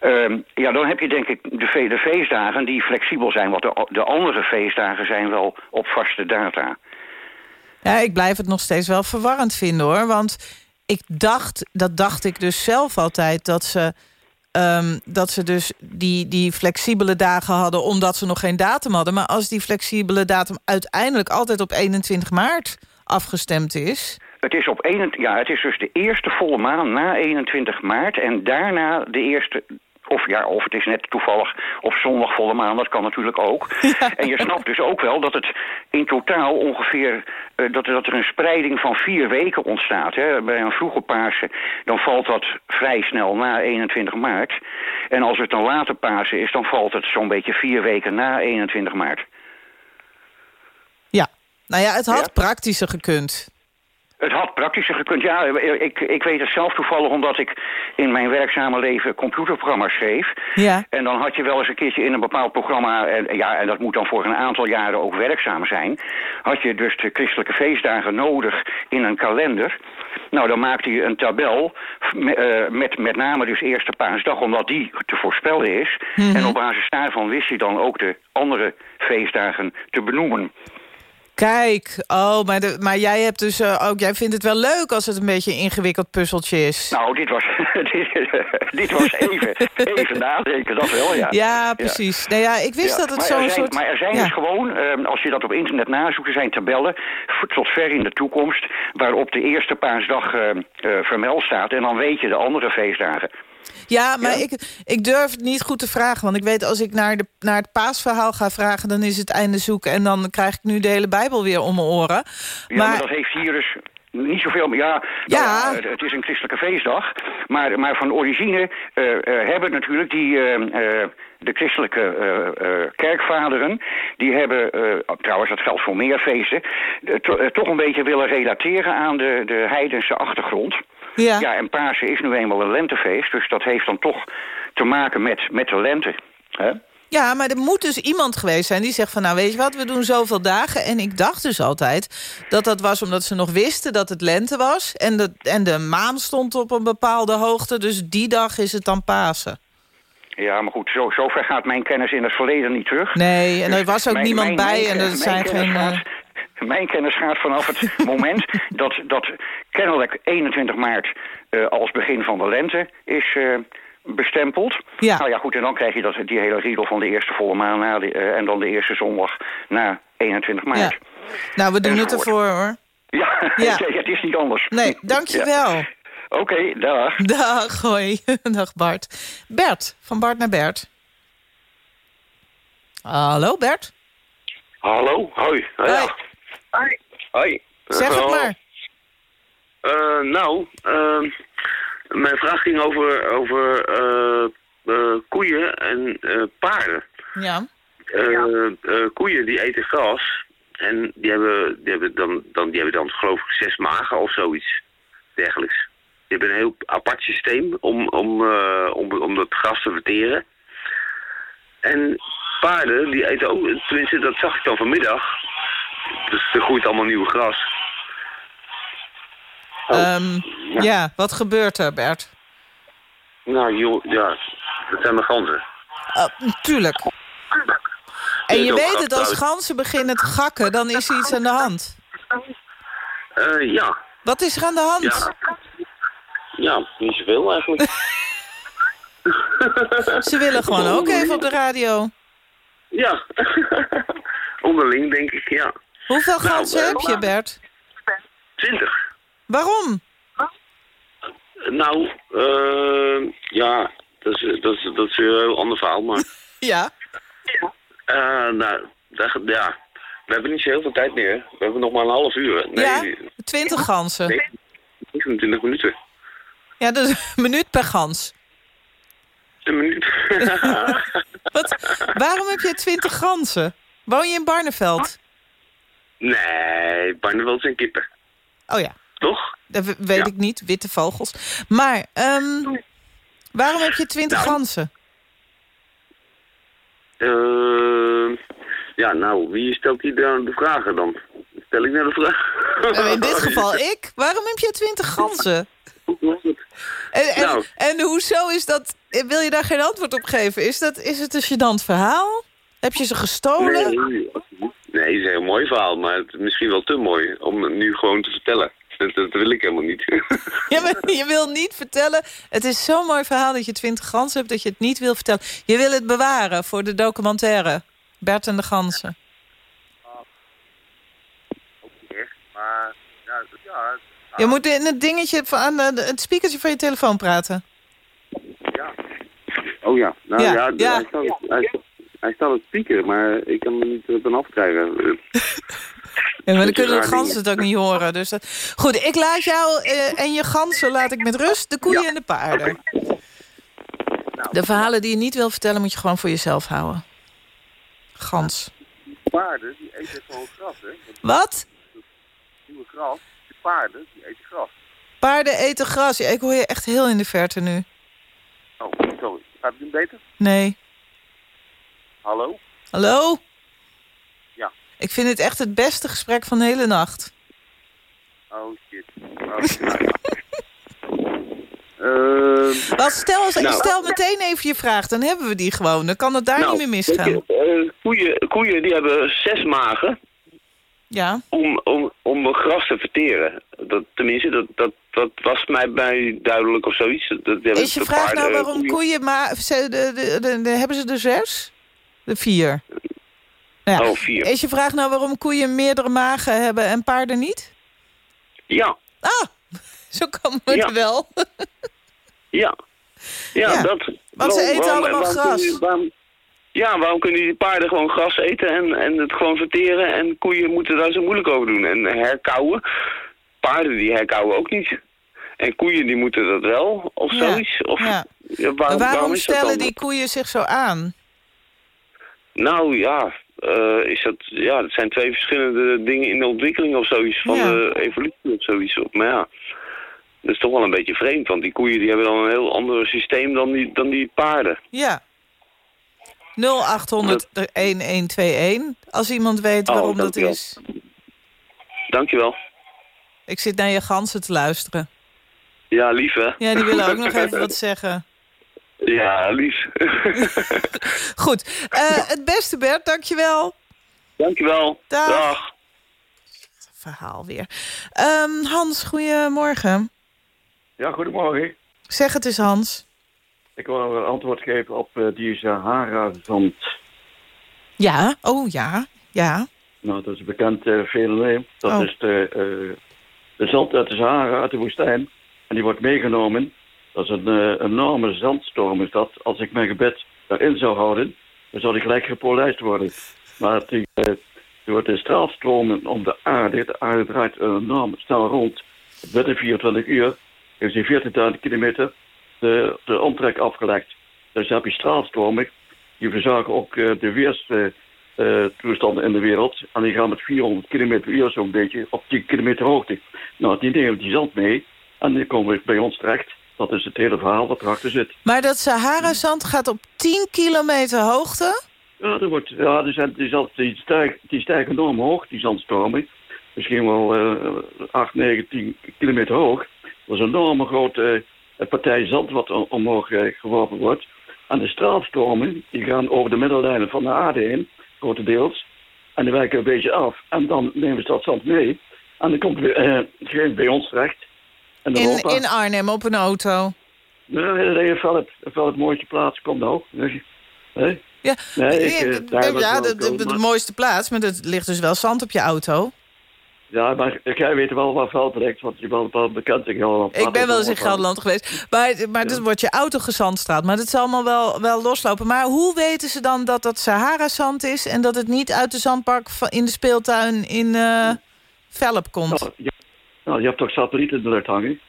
Ehm, ja, dan heb je denk ik de, fe- de feestdagen die flexibel zijn, want de, de andere feestdagen zijn wel op vaste data. Ja, ik blijf het nog steeds wel verwarrend vinden hoor. Want ik dacht, dat dacht ik dus zelf altijd, dat ze, ehm, dat ze dus die, die flexibele dagen hadden omdat ze nog geen datum hadden. Maar als die flexibele datum uiteindelijk altijd op 21 maart afgestemd is. Het is, op 21 ja, het is dus de eerste volle maan na 21 maart en daarna de eerste... Of ja, of het is net toevallig op zondag volle maan, dat kan natuurlijk ook. En je snapt dus ook wel dat het in totaal ongeveer... eh, dat, dat er een spreiding van vier weken ontstaat. Hè. Bij een vroege Pasen, dan valt dat vrij snel na 21 maart. En als het een late Pasen is, dan valt het zo'n beetje vier weken na 21 maart. Ja, nou ja, het had Ja. praktischer gekund. Het had praktischer gekund. Ja, ik, ik weet het zelf toevallig omdat ik in mijn werkzame leven computerprogramma's schreef. Ja. En dan had je wel eens een keertje in een bepaald programma, en, ja, en dat moet dan voor een aantal jaren ook werkzaam zijn, had je dus de christelijke feestdagen nodig in een kalender. Nou, dan maakte je een tabel me- eh, met met name dus eerste paasdag, omdat die te voorspellen is. En op basis daarvan wist je dan ook de andere feestdagen te benoemen. Kijk, oh, maar, de, maar jij hebt dus eh, ook, jij vindt het wel leuk als het een beetje een ingewikkeld puzzeltje is. Nou, dit was, dit, dit was even, even nadenken, dat wel, ja. Ja, precies. Nou ja, ik wist Ja, dat het zo'n soort... Maar er zijn ja. dus gewoon, ehm, als je dat op internet nazoekt, er zijn tabellen tot ver in de toekomst... waarop de eerste paasdag ehm, eh, vermeld staat. En dan weet je de andere feestdagen. Ja, maar Ik, ik durf het niet goed te vragen. Want ik weet, als ik naar, de, naar het paasverhaal ga vragen... dan is het einde zoeken. En dan krijg ik nu de hele Bijbel weer om mijn oren. Ja, maar, dat heeft hier dus niet zoveel... Ja, nou Ja. het is een christelijke feestdag. Maar, maar van origine eh, eh, hebben natuurlijk die... eh, de christelijke kerkvaderen, die hebben, eh, trouwens dat geldt voor meer feesten, to- toch een beetje willen relateren aan de, de heidense achtergrond. Ja. ja, en Pasen is nu eenmaal een lentefeest, dus dat heeft dan toch te maken met, met de lente. Hè? Ja, maar er moet dus iemand geweest zijn die zegt van... nou, weet je wat, we doen zoveel dagen. En ik dacht dus altijd dat dat was omdat ze nog wisten dat het lente was. En de, en de maan stond op een bepaalde hoogte. Dus die dag is het dan Pasen. Ja, maar goed, zo, zover gaat mijn kennis in het verleden niet terug. Nee, en er Dus was ook niemand mijn- bij. mijn- en er zijn geen... gaat- eh, Mijn kennis gaat vanaf het moment dat, dat kennelijk 21 maart eh, als begin van de lente is eh, bestempeld. Ja. Nou ja, goed, en dan krijg je dat, die hele riedel van de eerste volle maan na de, eh, en dan de eerste zondag na 21 maart. Ja. Nou, we doen het ervoor, hoor. Ja, Ja. het is niet anders. Nee, dankjewel. Ja. Oké, dag. Dag, hoi. Dag, Bart. Bert, van Bart naar Bert. Hallo, Bert. Hallo, hoi. Ja. Hoi. Hoi. Zeg het maar. Eh, nou, ehm, mijn vraag ging over, over eh, eh, koeien en eh, paarden. Ja. Eh, eh, koeien die eten gras en die hebben, die, hebben dan, dan, die hebben dan geloof ik zes magen of zoiets dergelijks. Die hebben een heel apart systeem om, om, eh, om, om dat gras te verteren. En paarden die eten ook, tenminste dat zag ik dan vanmiddag. Dus er groeit allemaal nieuw gras. Oh, Ehm, ja. wat gebeurt er, Bert? Nou joh, ja, dat zijn mijn ganzen. Uh, tuurlijk. En je weet het, als ganzen beginnen te gakken, dan is er iets aan de hand. Eh, ja. Wat is er aan de hand? Ja. Ja, niet zoveel eigenlijk. Ze willen gewoon ook even op de radio. Ja. Onderling denk ik, ja. Hoeveel Nou, ganzen eh, heb je, Bert? Twintig. Waarom? Nou, eh, ja, dat is, dat, is, dat is weer een heel ander verhaal, maar... Ja. Eh, nou, dat, ja, we hebben niet zo heel veel tijd meer. We hebben nog maar een half uur. Nee, Ja, twintig ganzen. nee 29 minuten. Ja, dus een minuut per gans. Een minuut. Wat? Waarom heb je twintig ganzen? Woon je in Barneveld? Nee, Barneveld zijn kippen. Oh ja, Toch? dat we- weet Ja. ik niet. Witte vogels. Maar, ehm, waarom heb je twintig Nou. ganzen? Eh, ja, nou, wie stelt hier dan de vragen dan? Stel ik naar de vraag? Nou, in dit geval ik. Waarom heb je twintig ganzen? En, en, Nou. en hoezo is dat... Wil je daar geen antwoord op geven? Is, dat, is het een gênant verhaal? Heb je ze gestolen? Nee, nee, het is een heel mooi verhaal, maar het is misschien wel te mooi om het nu gewoon te vertellen. Dat, dat wil ik helemaal niet. Ja, maar je wil niet vertellen. Het is zo'n mooi verhaal dat je twintig ganzen hebt... dat je het niet wil vertellen. Je wil het bewaren voor de documentaire. Bert en de ganzen. maar, ja, ja, Je moet in het dingetje van aan de, het speakertje van je telefoon praten. Oh ja, nou Ja, ja, ja. Hij, staat, hij, hij staat op het speaker, maar ik kan hem niet van afkrijgen. Ja, maar dan kunnen de ganzen het ook niet horen. Dus dat... Goed, ik laat jou eh, en je ganzen laat ik met rust. De koeien en de paarden. De verhalen die je niet wil vertellen moet je gewoon voor jezelf houden. Gans. Paarden, die eten gewoon gras, hè? Wat? Nieuwe gras. De paarden, die eten gras. Paarden eten gras. Ja, ik hoor je echt heel in de verte nu. Oh, sorry. Gaat het nu beter? Nee. Hallo? Hallo? Ja. Ik vind het echt het beste gesprek van de hele nacht. Oh, shit. Oh, nou. Ehm, Wel, stel, Nou. stel meteen even je vraag, dan hebben we die gewoon. Dan kan het daar nou, niet meer misgaan. je, eh, koeien, koeien die hebben zes magen. Ja. om, om, om gras te verteren. Dat, tenminste, dat, dat, dat was mij bij duidelijk of zoiets. Dat, Is je vraag nou paarden- waarom koeien... Maar, ze, de, de- hebben ze er zes? De vier. Ja. Oh, vier. Is je vraag nou waarom koeien meerdere magen hebben en paarden niet? Ja, Ah, zo kan het Ja. wel. ja. Ja, Ja, dat... want ze eten allemaal waarom gras. kunnen die- waarom- ja, waarom kunnen die paarden gewoon gras eten en, en het gewoon verteren... en koeien moeten daar zo moeilijk over doen. En herkauwen, paarden die herkauwen ook niet. En koeien die moeten dat wel, of Ja, zoiets. Of, ja. waarom, stellen die koeien zich zo aan? Nou ja, eh, is dat, ja, dat zijn twee verschillende dingen in de ontwikkeling of zoiets. Van Ja. de evolutie of zoiets. Maar ja, dat is toch wel een beetje vreemd. Want die koeien die hebben dan een heel ander systeem dan die, dan die paarden. Ja. 0800 1121. Als iemand weet Oh, waarom dat is. Dankjewel. Ik zit naar je ganzen te luisteren. Ja, lief hè? Ja, die willen ook nog even wat zeggen. Ja, lief. Goed. Eh, het beste Bert, dankjewel. Dankjewel. Dag. Dag. Verhaal weer. Ehm, Hans, goedemorgen. Ja, goedemorgen. Zeg het eens, Hans. Ik wil een antwoord geven op eh, die Sahara-zand. Ja, oh ja, ja. Nou, dat is een bekend eh, fenomeen. Dat Oh. is de, eh, de zand uit de Sahara, uit de woestijn. En die wordt meegenomen. Dat is een eh, enorme zandstorm is dat. Als ik mijn gebed daarin zou houden, dan zou die gelijk gepolijst worden. Maar die, eh, door de straalstromen om de aarde, de aarde draait enorm snel rond. Binnen 24 uur heeft hij 14.000 kilometer de, de omtrek afgelegd. Dus heb je straalstromen. Die verzorgen ook eh, de weerstoestanden in de wereld. En die gaan met 400 km per uur zo'n beetje op 10 kilometer hoogte. Nou, die nemen die zand mee. En die komen bij ons terecht. Dat is het hele verhaal wat erachter zit. Maar dat Sahara-zand gaat op 10 kilometer hoogte? Ja, er wordt, ja die, zijn, die, zand, die, stijgen, die stijgen enorm hoog, die zandstormen. Misschien wel eh 8, 9, 10 kilometer hoog. Dat is een enorme grote eh, partij zand wat om- omhoog eh, geworpen wordt. En de straalstormen die gaan over de middellijnen van de aarde heen, grotendeels. En die wijken een beetje af. En dan nemen ze dat zand mee. En dan komt het eh, geen bij ons terecht. In In, in Arnhem op een auto. Nee, een velp mooiste plaats, kom nou. Nee, nee. Ja, Nee, ik, Eh, ja de, mooiste plaats, maar er ligt dus wel zand op je auto. Ja, maar jij weet wel waar ligt, want je bent wel bekend in Gelderland. Ik ben wel eens in Gelderland geweest. Maar, maar dan wordt je auto gezandstraat. Maar dat zal allemaal wel, wel loslopen. Maar hoe weten ze dan dat dat Sahara-zand is... en dat het niet uit de zandpark van- in de speeltuin in eh Velp komt? Nou, nou, je hebt toch satellieten in de lucht hangen?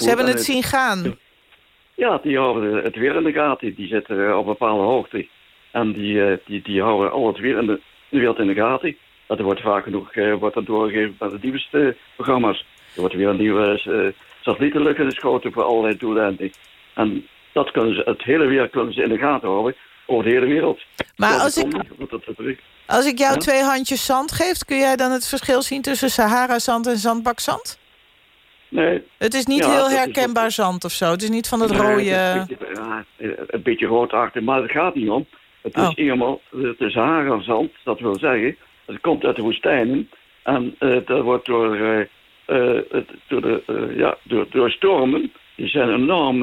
Ze hebben En, het zien gaan. Ja, die houden het weer in de gaten. Die zitten eh, op een bepaalde hoogte. En die, eh, die, die houden al het weer in de, de wereld in de gaten. Dat wordt vaak genoeg eh, wordt dat doorgegeven naar de nieuwste programma's. Er wordt weer een nieuwe uh, satellietenlucht geschoten voor allerlei doeleinden. En dat kunnen ze, het hele weer kunnen ze in de gaten houden. Over de hele wereld. Maar als ik- Als ik jou twee handjes zand geef... kun jij dan het verschil zien tussen Sahara-zand en zandbakzand? Nee. Het is niet Ja, heel is- herkenbaar zand of zo. Het is niet van Nee, rode... het is een beetje, ja, een beetje roodachtig, maar het gaat niet om. Het is Oh. eenmaal het is Sahara-zand, dat wil zeggen, het komt uit de woestijnen. En eh, dat wordt door, het- door, de, ja, door, door stormen, die zijn enorm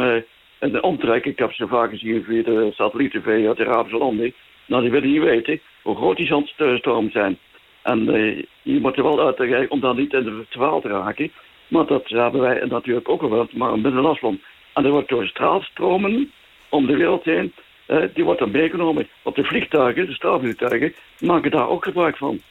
in de omtrek. Ik heb ze vaak gezien via de satelliet-tv uit de Arabische landen. Nou, die willen niet weten hoe groot die zandstormen zijn. En eh, je moet er wel uitleggen om dan niet in de verhaal te raken. Maar dat hebben wij natuurlijk ook wel, maar een minder last van. En dat wordt door straalstromen om de wereld heen, eh, die wordt dan meegenomen. Want de vliegtuigen, de straalvliegtuigen, maken daar ook gebruik van.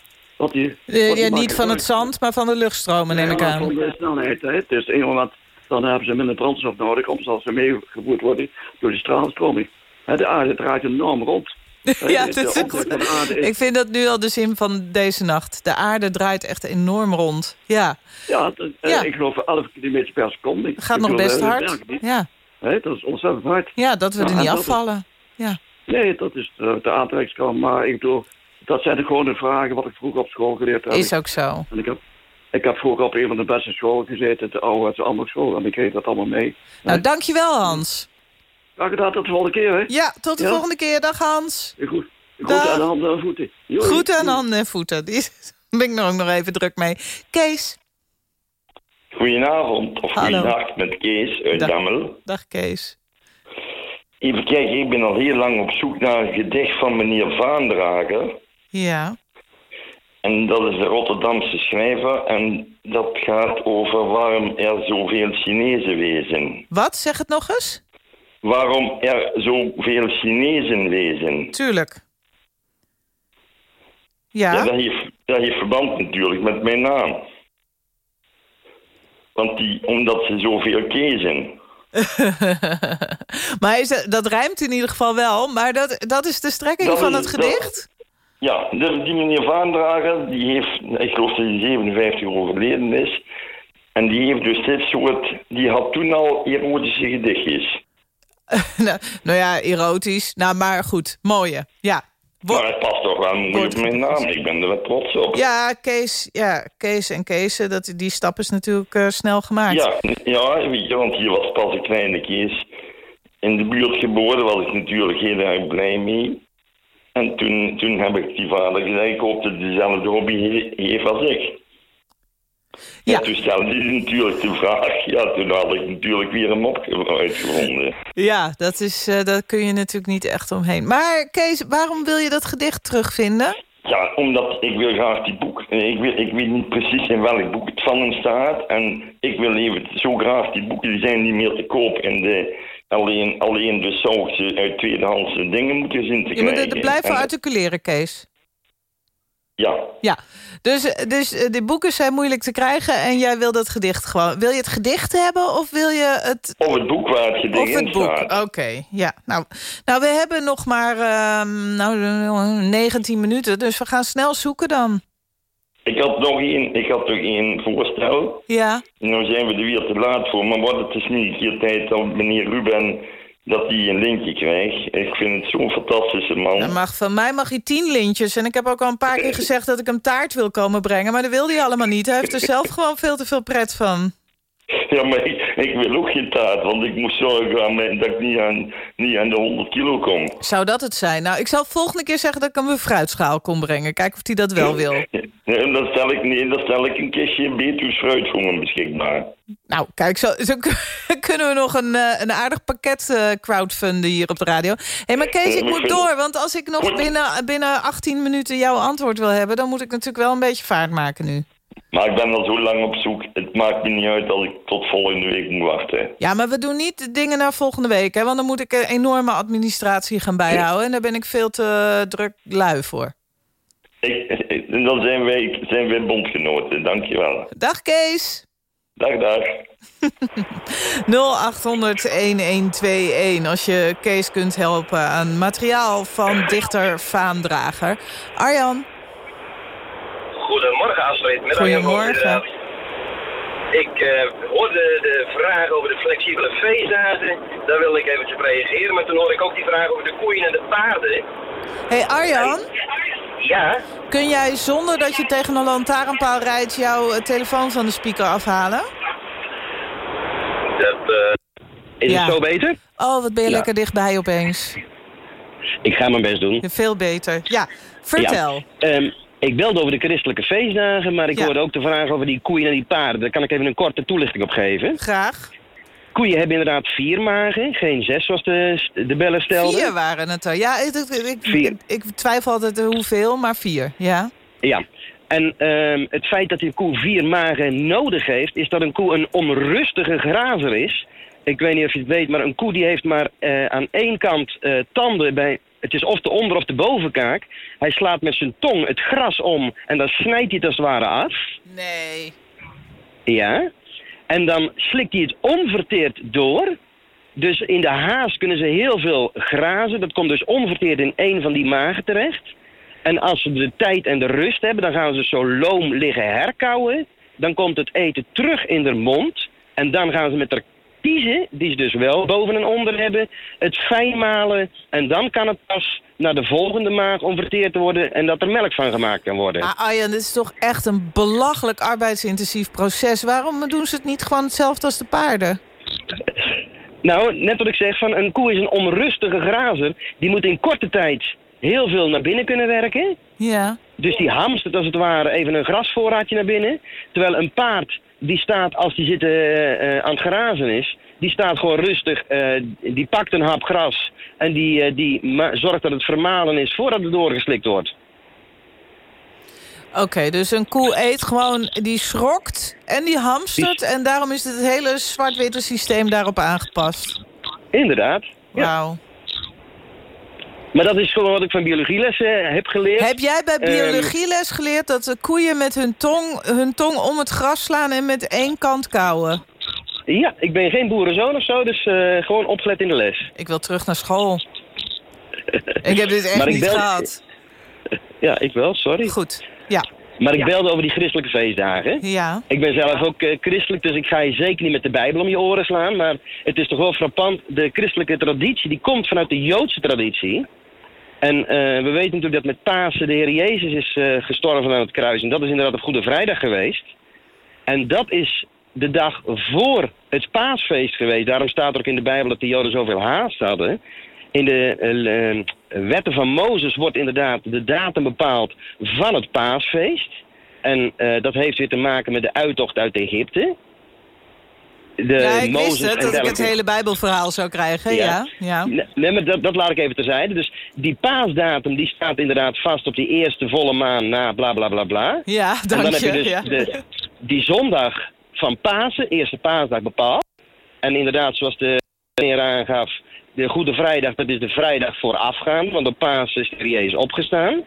Die, Eh, die ja, niet van het zand, maar van de luchtstromen, neem ik Ja, aan. Van de snelheid, hè. Dus een moment, dan hebben ze minder brandstof nodig, omdat ze meegevoerd worden door die straalstroming. De aarde draait enorm rond. Ja, dat is Ik vind dat nu al de zin van deze nacht. De aarde draait echt enorm rond. Ja, Ja, dat- eh, Ja. ik geloof 11 km per seconde. Ik gaat nog best eh, hard. Ja. Dat is ontzettend hard. ja, dat we er niet is- afvallen. Ja. Nee, dat is de, de aantrekkingskracht. Maar ik bedoel, dat zijn de gewone vragen wat ik vroeger op school geleerd heb. Is ook zo. En ik heb, ik heb vroeger op een van de beste scholen gezeten, de oude andere school. En ik kreeg dat allemaal mee. Nou, dankjewel Hans. Graag gedaan, tot de volgende keer, hè? Ja, tot de Ja? volgende keer. Dag Hans. Goed. Goed aan de handen en voeten. Goed aan handen en voeten. Die is ben ik nog nog even druk mee. Kees. Goedenavond, of Hallo. goedenacht met Kees uit Dag. Dammel. Dag Kees. Even kijken, ik ben al heel lang op zoek naar een gedicht van meneer Vaandrager. Ja. En dat is een Rotterdamse schrijver. En dat gaat over waarom er zoveel Chinezen wezen. Wat? Zeg het nog eens? Waarom er zoveel Chinezen wezen. Tuurlijk. Ja. dat, heeft, dat heeft verband natuurlijk met mijn naam. Want die, omdat ze zoveel kezen. maar is dat, dat rijmt in ieder geval wel. Maar dat, dat is de strekking Dat van is- het gedicht? Ja, dus die meneer Vaandrager, die heeft, ik geloof dat hij 57 overleden is. En die heeft dus dit soort, die had toen al erotische gedichtjes. nou, nou ja, erotisch. Nou, maar goed. Mooie. Ja. maar het past toch wel mooi op mijn naam, ik ben er wel trots op. Ja, Kees, ja, Kees en Kees, dat, die stap is natuurlijk eh, snel gemaakt. Ja, ja, weet je, want hier was pas een kleine Kees in de buurt geboren, was ik natuurlijk heel erg blij mee. En toen, toen heb ik die vader gezegd, ik hoop dat hij dezelfde hobby he- heeft als ik. Ja. En toen stelde natuurlijk de vraag, ja, toen had ik natuurlijk weer een mop uitgevonden. Ja, dat is, eh, daar kun je natuurlijk niet echt omheen. Maar Kees, waarom wil je dat gedicht terugvinden? Ja, omdat ik wil graag die boek. Ik, wil, ik weet niet precies in welk boek het van hem staat. En ik wil even zo graag die boeken, die zijn niet meer te koop. En de, alleen, alleen dus zou ik ze uit tweedehandse dingen moeten zien te Je moet krijgen. het blijven En- articuleren, Kees. Ja, Ja, dus, dus eh, die boeken zijn moeilijk te krijgen en jij wil dat gedicht gewoon. Wil je het gedicht hebben of wil je het... of het boek waar het gedicht Of het in boek, staat. oké. Ja, nou, nou, we hebben nog maar ehm, nou, eh, 19 minuten, dus we gaan snel zoeken dan. Ik had nog één, ik had nog één voorstel. Ja, Nou zijn we er weer te laat voor, maar wat het is nu een keer tijd dat meneer Ruben dat hij een linkje krijgt. Ik vind het zo'n fantastische man. dan mag, van mij mag hij 10 lintjes. En ik heb ook al een paar keer gezegd dat ik hem taart wil komen brengen. Maar dat wilde hij allemaal niet. Hij heeft er zelf gewoon veel te veel pret van. Ja, maar ik, ik wil ook geen taart, want ik moet zorgen aan mijn, dat ik niet aan, niet aan de 100 kilo kom. Zou dat het zijn? Nou, ik zal volgende keer zeggen dat ik hem een fruitschaal kom brengen. Kijken of hij dat wel wil. Nee, en dan stel ik, nee, dan stel ik een kistje Betuws fruit voor hem beschikbaar. Nou, kijk, zo, zo kunnen we nog een, eh, een aardig pakket eh, crowdfunden hier op de radio. Hé, hey, maar Kees, Eh, ik moet door. Want als ik nog binnen, binnen 18 minuten jouw antwoord wil hebben... dan moet ik natuurlijk wel een beetje vaart maken nu. Maar ik ben al zo lang op zoek, het maakt me niet uit als ik tot volgende week moet wachten. Ja, maar we doen niet de dingen naar volgende week, hè? Want dan moet ik een enorme administratie gaan bijhouden... en daar ben ik veel te druk lui voor. Ik, en dan zijn wij, zijn wij bondgenoten, dankjewel. Dag Kees! Dag, dag. 0800-1121 als je Kees kunt helpen aan materiaal van dichter Vaandrager. Arjan? Goedemorgen Astrid. Met Goedemorgen. Ik eh, hoorde de vraag over de flexibele feestdagen. Daar wilde ik eventjes op reageren. Maar toen hoorde ik ook die vraag over de koeien en de paarden. hey Arjan? Ja, Kun jij zonder dat je tegen een lantaarnpaal rijdt... jouw eh, telefoon van de speaker afhalen? dat... eh, Is Ja. het zo beter? Oh, wat ben je Ja. lekker dichtbij opeens. Ik ga mijn best doen. Veel beter. Ja, vertel. Ja. Ehm, ik belde over de christelijke feestdagen, maar ik Ja. hoorde ook de vraag over die koeien en die paarden. Daar kan ik even een korte toelichting op geven. Graag. Koeien hebben inderdaad vier magen, geen zes zoals de, de beller stelde. Vier waren het er. Ja, ik, ik, ik, Vier. ik- ik twijfel altijd hoeveel, maar vier. Ja. Ja. En ehm, het feit dat die koe vier magen nodig heeft, is dat een koe een onrustige grazer is. Ik weet niet of je het weet, maar een koe die heeft maar eh, aan één kant eh, tanden bij... Het is of de onder- of de bovenkaak. Hij slaat met zijn tong het gras om en dan snijdt hij het als het ware af. Nee. Ja. En dan slikt hij het onverteerd door. Dus in de haas kunnen ze heel veel grazen. Dat komt dus onverteerd in één van die magen terecht. En als ze de tijd en de rust hebben, dan gaan ze zo loom liggen herkauwen. Dan komt het eten terug in de mond. En dan gaan ze met de kiezen, die ze dus wel boven en onder hebben, het fijn malen. En dan kan het pas naar de volgende maag om verteerd te worden en dat er melk van gemaakt kan worden. Arjan, dit is toch echt een belachelijk arbeidsintensief proces. Waarom doen ze het niet gewoon hetzelfde als de paarden? Nou, net wat ik zeg, van een koe is een onrustige grazer. Die moet in korte tijd heel veel naar binnen kunnen werken. Ja. Dus die hamstert als het ware even een grasvoorraadje naar binnen. Terwijl een paard, die staat als die zit eh, eh, aan het grazen is... die staat gewoon rustig, eh, die pakt een hap gras... en die, die zorgt dat het vermalen is voordat het doorgeslikt wordt. Oké, dus een koe eet gewoon, die schrokt en die hamstert... en daarom is het hele zwart-witte systeem daarop aangepast. Inderdaad. Wauw. Maar dat is gewoon wat ik van biologielessen heb geleerd. Heb jij bij Ehm, biologieles geleerd dat de koeien met hun tong, hun tong om het gras slaan... en met één kant kauwen? ja, ik ben geen boerenzoon of zo, dus eh, gewoon opgelet in de les. Ik wil terug naar school. Ik heb dit echt Maar niet gehad. Ja, ik wel, sorry. Goed, ja. Maar ik belde over die christelijke feestdagen. Ja. Ik ben zelf ook eh, christelijk, dus ik ga je zeker niet met de Bijbel om je oren slaan. Maar het is toch wel frappant, de christelijke traditie die komt vanuit de Joodse traditie. En eh, we weten natuurlijk dat met Pasen de Heer Jezus is eh, gestorven aan het kruis. En dat is inderdaad op Goede Vrijdag geweest. En dat is de dag voor het paasfeest geweest. Daarom staat er ook in de Bijbel dat de Joden zoveel haast hadden. In de eh, wetten van Mozes wordt inderdaad de datum bepaald van het paasfeest. En dat heeft weer te maken met de uittocht uit Egypte. De ja, ik Mozes wist het, en dat ik het hele bijbelverhaal zou krijgen. Ja, ja. Nee, Nee, maar dat, dat laat ik even terzijde. Dus die paasdatum die staat inderdaad vast op die eerste volle maan na bla bla bla bla. Ja, en dank dan heb je, je dus ja. de, die zondag van Pasen, eerste paasdag bepaald. En inderdaad, zoals de meneer aangaf, de Goede Vrijdag, dat is de vrijdag voorafgaand, want op Pasen is de Jezus opgestaan.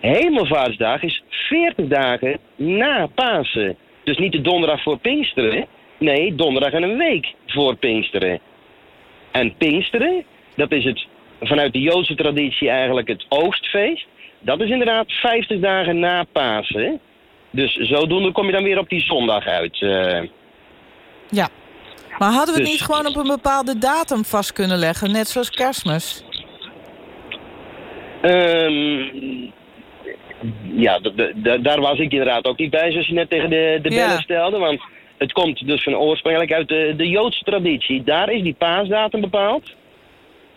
Hemelvaartsdag is 40 dagen na Pasen. Dus niet de donderdag voor Pinksteren. Nee, donderdag en een week voor Pinksteren. En Pinksteren, dat is het vanuit de Joodse traditie eigenlijk het oogstfeest. Dat is inderdaad 50 dagen na Pasen. Dus zodoende kom je dan weer op die zondag uit. eh. Ja. Maar hadden we het Dus- niet gewoon op een bepaalde datum vast kunnen leggen, net zoals kerstmis? Ehm, ja, daar was ik inderdaad ook niet bij, zoals je net tegen de, de Ja. bellen stelde. Want het komt dus van oorspronkelijk uit de, de Joodse traditie. Daar is die paasdatum bepaald.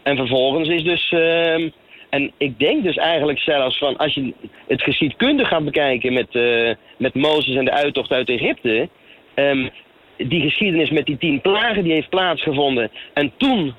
En vervolgens is dus... ehm, en ik denk dus eigenlijk zelfs van... Als je het geschiedkundig gaat bekijken met, eh, met Mozes en de uittocht uit Egypte... ehm, die geschiedenis met die tien plagen die heeft plaatsgevonden. En toen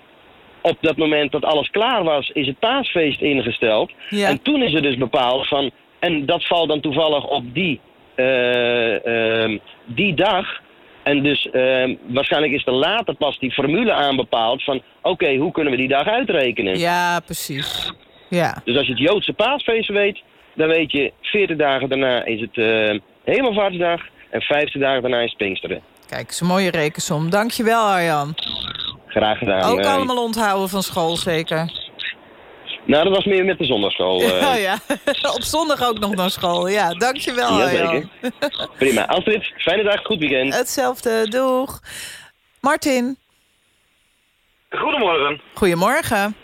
op dat moment dat alles klaar was, is het paasfeest ingesteld. Ja. En toen is er dus bepaald van... En dat valt dan toevallig op die, eh, ehm, die dag. En dus ehm, waarschijnlijk is er later pas die formule aanbepaald van... Oké, hoe kunnen we die dag uitrekenen? Ja, precies. Ja. Dus als je het Joodse paasfeest weet... dan weet je 40 dagen daarna is het eh Hemelvaartsdag... en 50 dagen daarna is Pinksteren. Kijk, is een mooie rekensom. Dankjewel, Arjan. Graag gedaan. Ook allemaal onthouden van school, zeker. Nou, dat was meer met de zondagschool. eh. Ja, ja. Op zondag ook nog naar school. Ja, dankjewel, Jazeker. Arjan. Prima. Astrid, fijne dag, goed weekend. Hetzelfde, doeg. Martin. Goedemorgen. Goedemorgen.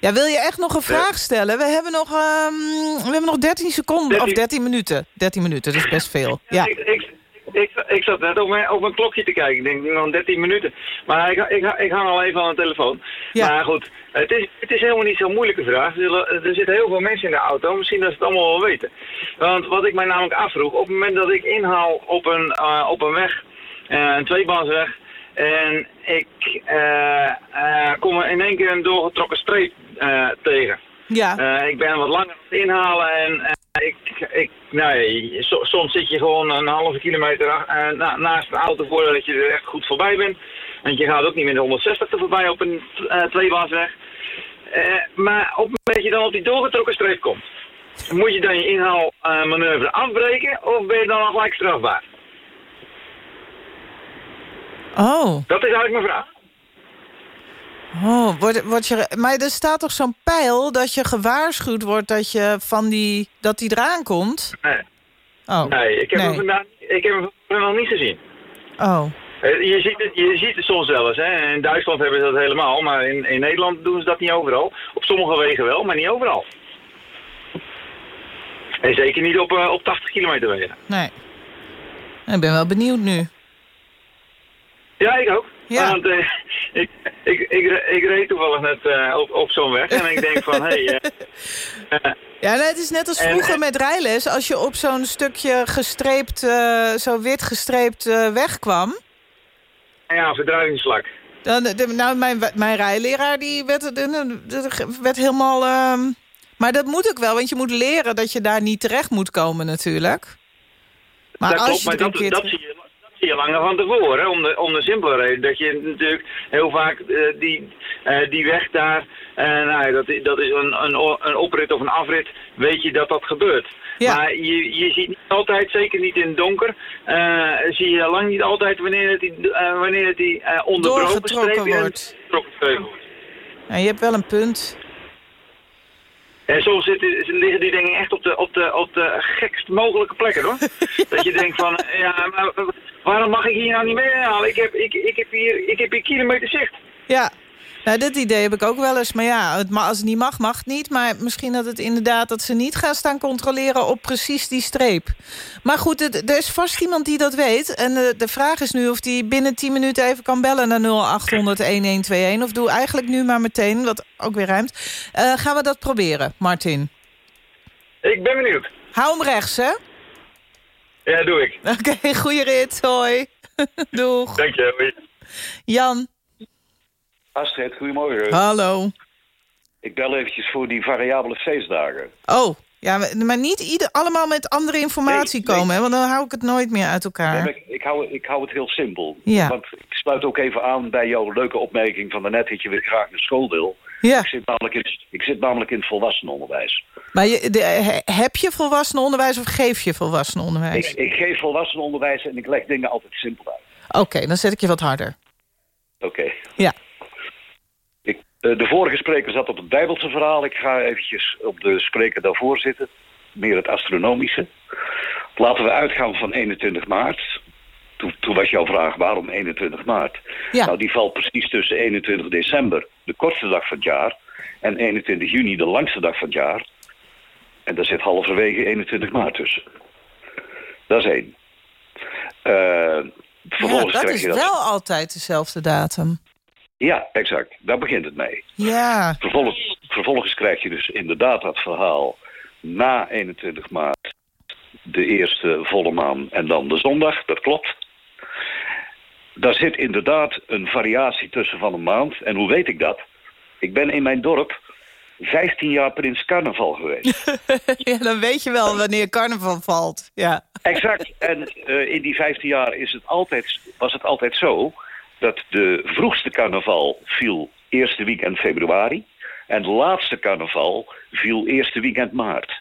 Ja, wil je echt nog een vraag stellen? We hebben nog, ehm, we hebben nog 13 seconden, of 13 minuten. 13 minuten, dat is best veel. Ja. Ik, ik, ik, ik zat net op mijn, op mijn klokje te kijken. Ik denk nog 13 minuten. Maar ik, ik, ik hang al even aan de telefoon. Maar goed, het is, het is helemaal niet zo'n moeilijke vraag. Er, zitten heel veel mensen in de auto. Misschien dat ze het allemaal wel weten. Want wat ik mij namelijk afvroeg. Op het moment dat ik inhaal op een, eh, op een weg, eh, een tweebaansweg. En ik eh, kom er in één keer een doorgetrokken streep tegen. Ja. Ik ben wat langer aan het inhalen en ik, ik, nee, so- soms zit je gewoon een halve kilometer eh, na- naast de auto voordat je er echt goed voorbij bent. Want je gaat ook niet met de 160 er voorbij op een uh, tweebaansweg. Eh, maar op het moment dat je dan op die doorgetrokken streep komt, moet je dan je inhaalmanoeuvre afbreken of ben je dan al gelijk strafbaar? Oh. Dat is eigenlijk mijn vraag. Oh, wordt, wordt je, maar er staat toch zo'n pijl dat je gewaarschuwd wordt dat, je van die, dat die eraan komt? Nee. Oh. Nee, ik heb Nee. hem vandaag ik heb hem nog niet gezien. Oh. Eh, Je ziet, het, je ziet het soms wel eens. Hè. In Duitsland hebben ze dat helemaal, maar in, in Nederland doen ze dat niet overal. Op sommige wegen wel, maar niet overal. En zeker niet op, eh, op 80 kilometer wegen. Nee. Ik ben wel benieuwd nu. Ja, ik ook. Ja. Want eh, ik, ik, ik, ik reed toevallig net eh, op, op zo'n weg en ik denk van, hé, hey, eh, Ja, nee, het is net als En- vroeger met rijles. Als je op zo'n stukje gestreept, zo wit gestreept weg kwam... Ja, verdruivingsvlak. Dan, de, nou, mijn, mijn rijleraar die werd, werd helemaal... ehm, maar dat moet ook wel, want je moet leren dat je daar niet terecht moet komen natuurlijk. Maar dat als klopt, je maar dat, dat, zie je, je langer van tevoren. Om, de, om de simpele reden dat je natuurlijk heel vaak eh, die, eh, die weg daar... eh, nou, dat, dat is een, een, een oprit of een afrit, weet je dat dat gebeurt. Maar je, je ziet niet altijd, zeker niet in het donker, zie je lang niet altijd wanneer het die, wanneer het die onderbroken wordt. Ja, je hebt wel een punt. En zitten, liggen die dingen echt op de, op de, op de gekst mogelijke plekken, hoor. Dat je denkt van, ja, maar waarom mag ik hier nou niet mee halen? Ik heb, ik, ik heb, hier, ik heb hier kilometer zicht. Ja, nou, dit idee heb ik ook wel eens. Maar ja, het, als het niet mag, mag het niet. Maar misschien dat het inderdaad dat ze niet gaan staan controleren op precies die streep. Maar goed, het- er is vast iemand die dat weet. En de, de vraag is nu of die binnen 10 minuten even kan bellen naar 0800-1121. Of doe eigenlijk nu maar meteen, wat ook weer ruimt. Eh, gaan we dat proberen, Martin? Ik ben benieuwd. Hou hem rechts, hè? Ja, doe ik. Oké, goeie rit. Hoi. Doeg. Dank je. Jan. Astrid, goedemorgen. Hallo. Ik bel eventjes voor die variabele feestdagen. Oh, ja, maar- niet ieder, allemaal met andere informatie Nee, nee. komen, hè, want dan hou ik het nooit meer uit elkaar. Nee, ik, ik, hou, ik hou het heel simpel. Ja. Want ik sluit ook even aan bij jouw leuke opmerking van daarnet... dat je weer graag naar school wil. Ja. Ik, zit namelijk in, ik zit namelijk in het volwassenenonderwijs. Maar je, de, heb je volwassenenonderwijs of geef je volwassenenonderwijs? Ik, ik geef volwassenenonderwijs en ik leg dingen altijd simpel uit. Oké, dan zet ik je wat harder. Oké. Ja. Eh, de vorige spreker zat op het Bijbelse verhaal. Ik ga eventjes op de spreker daarvoor zitten. Meer het astronomische. Laten we uitgaan van 21 maart. Toen, toen was jouw vraag waarom 21 maart. Nou, die valt precies tussen 21 december, de kortste dag van het jaar... en 21 juni, de langste dag van het jaar. En daar zit halverwege 21 maart tussen. Dat is één. Ja, vervolgens dat krijg is dat... wel altijd dezelfde datum. Ja, exact. Daar begint het mee. Ja, Vervolgens, vervolgens krijg je dus inderdaad dat verhaal na 21 maart de eerste volle maan en dan de zondag, dat klopt. Daar zit inderdaad een variatie tussen van een maand. En hoe weet ik dat? Ik ben in mijn dorp 15 jaar prins carnaval geweest. ja, dan weet je wel wanneer carnaval valt. Ja. Exact. En eh, in die 15 jaar is het altijd, was het altijd zo... dat de vroegste carnaval viel eerste weekend februari... en de laatste carnaval viel eerste weekend maart.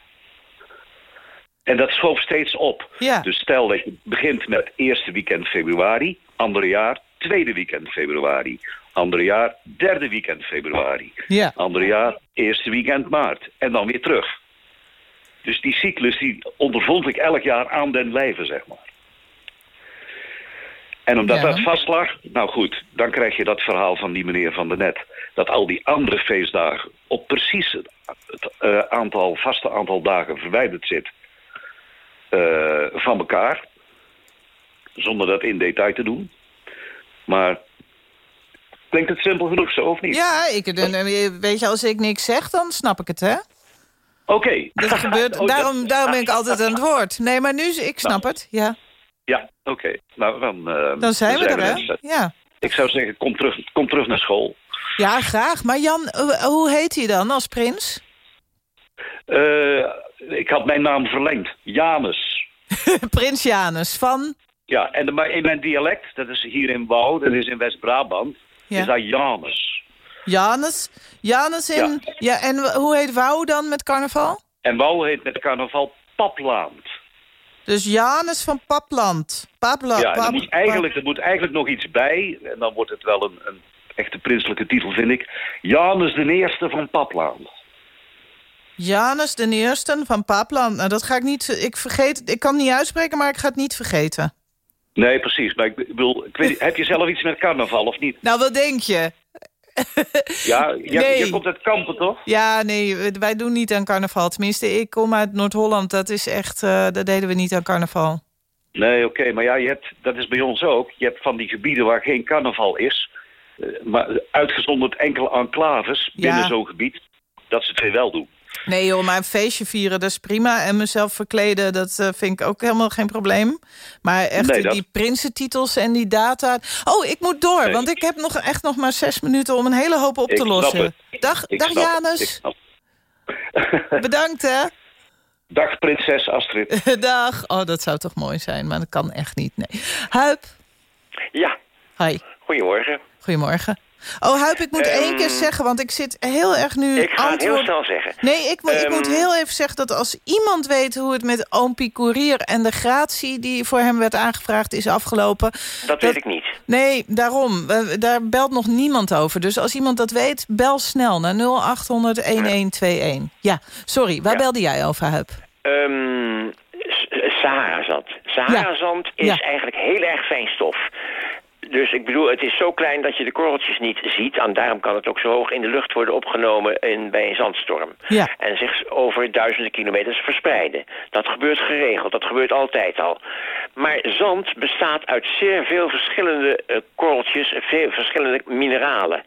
En dat schoof steeds op. Ja. Dus stel dat je begint met eerste weekend februari... andere jaar tweede weekend februari... andere jaar derde weekend februari... Ja. andere jaar eerste weekend maart. En dan weer terug. Dus die cyclus die ondervond ik elk jaar aan den lijve, zeg maar. En omdat Ja. dat vast lag, nou goed, dan krijg je dat verhaal van die meneer van de net. Dat al die andere feestdagen op precies het, het, eh, aantal, vaste aantal dagen verwijderd zit eh, van elkaar. Zonder dat in detail te doen. Maar klinkt het simpel genoeg zo, of niet? Ja, ik, eh, weet je, als ik niks zeg, dan snap ik het, hè? Oké. Dat gebeurt, Oh, daarom, daarom ben ik altijd aan het woord. Nee, maar nu, ik snap Nou. het, ja. Ja, oké. Nou, dan, eh, Dan zijn we er, hè? Ja. Ik zou zeggen, kom terug, kom terug naar school. ja, graag. Maar Jan, hoe heet hij dan als prins? Eh, ik had mijn naam verlengd. Janus. prins Janus van... Ja, en maar in mijn dialect, dat is hier in Wouw, dat is in West-Brabant, Ja. is dat Janus. Janus. Janus in... Ja. en w- hoe heet Wouw dan met carnaval? En Wouw heet met carnaval Papland. Dus Janus van Papland. Papla, ja, er moet, eigenlijk, er moet eigenlijk nog iets bij, en dan wordt het wel een, een echte prinselijke titel, vind ik. Janus de Eerste van Papland. Janus de Eerste van Papland. Nou, dat ga ik niet... Ik vergeet... Ik kan het niet uitspreken, maar ik ga het niet vergeten. Nee, precies. Maar ik bedoel, ik weet, heb je zelf iets met carnaval of niet? Nou, wat denk je? Ja, Nee. je komt uit Kampen, toch? Ja, nee, wij doen niet aan carnaval. Tenminste, ik kom uit Noord-Holland. Dat is echt... eh dat deden we niet aan carnaval. Nee, oké, maar ja, je hebt, dat is bij ons ook. Je hebt van die gebieden waar geen carnaval is, eh, maar uitgezonderd enkele enclaves binnen Ja. zo'n gebied, dat ze het weer wel doen. Nee joh, maar een feestje vieren, dat is prima. En mezelf verkleden, dat eh, vind ik ook helemaal geen probleem. Maar echt Nee, dat- die prinsentitels en die data... Oh, ik moet door, Nee. want ik heb nog echt nog maar zes minuten... om een hele hoop op Ik te lossen. Dag, Ik dag. Janus. Bedankt, hè. Dag, prinses Astrid. dag. Oh, dat zou toch mooi zijn, maar dat kan echt niet. Nee. Huip. Ja. Hi. Goedemorgen. Goedemorgen. Oh, Huip, ik moet één keer zeggen, want ik zit heel erg nu... Ik ga het heel snel zeggen. Nee, ik, mo- ik Ehm, moet heel even zeggen dat als iemand weet... hoe het met Oompie Courier en de gratie die voor hem werd aangevraagd is afgelopen... Dat weet ik niet. Nee, daarom. Daar belt nog niemand over. Dus als iemand dat weet, bel snel naar 0800-1121. Ja, sorry, waar belde jij over, Huip? Ehm, S- Sahara-zand. Sahara-zand is eigenlijk heel erg fijn stof. Dus ik bedoel, het is zo klein dat je de korreltjes niet ziet. En daarom kan het ook zo hoog in de lucht worden opgenomen in, bij een zandstorm. Ja. En zich over duizenden kilometers verspreiden. Dat gebeurt geregeld, dat gebeurt altijd al. Maar zand bestaat uit zeer veel verschillende eh, korreltjes, veel verschillende mineralen.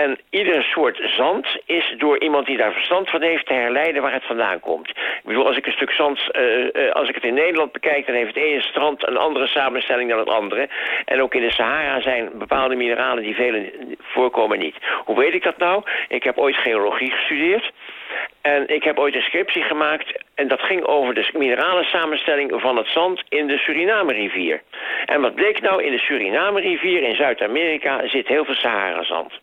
En iedere soort zand is door iemand die daar verstand van heeft te herleiden waar het vandaan komt. Ik bedoel, als ik een stuk zand, eh, eh, als ik het in Nederland bekijk, dan heeft het ene strand een andere samenstelling dan het andere. En ook in de Sahara zijn bepaalde mineralen die velen voorkomen niet. Hoe weet ik dat nou? Ik heb ooit geologie gestudeerd. En ik heb ooit een scriptie gemaakt en dat ging over de mineralen samenstelling van het zand in de Suriname-rivier. En wat bleek nou? In de Suriname-rivier in Zuid-Amerika zit heel veel Sahara-zand.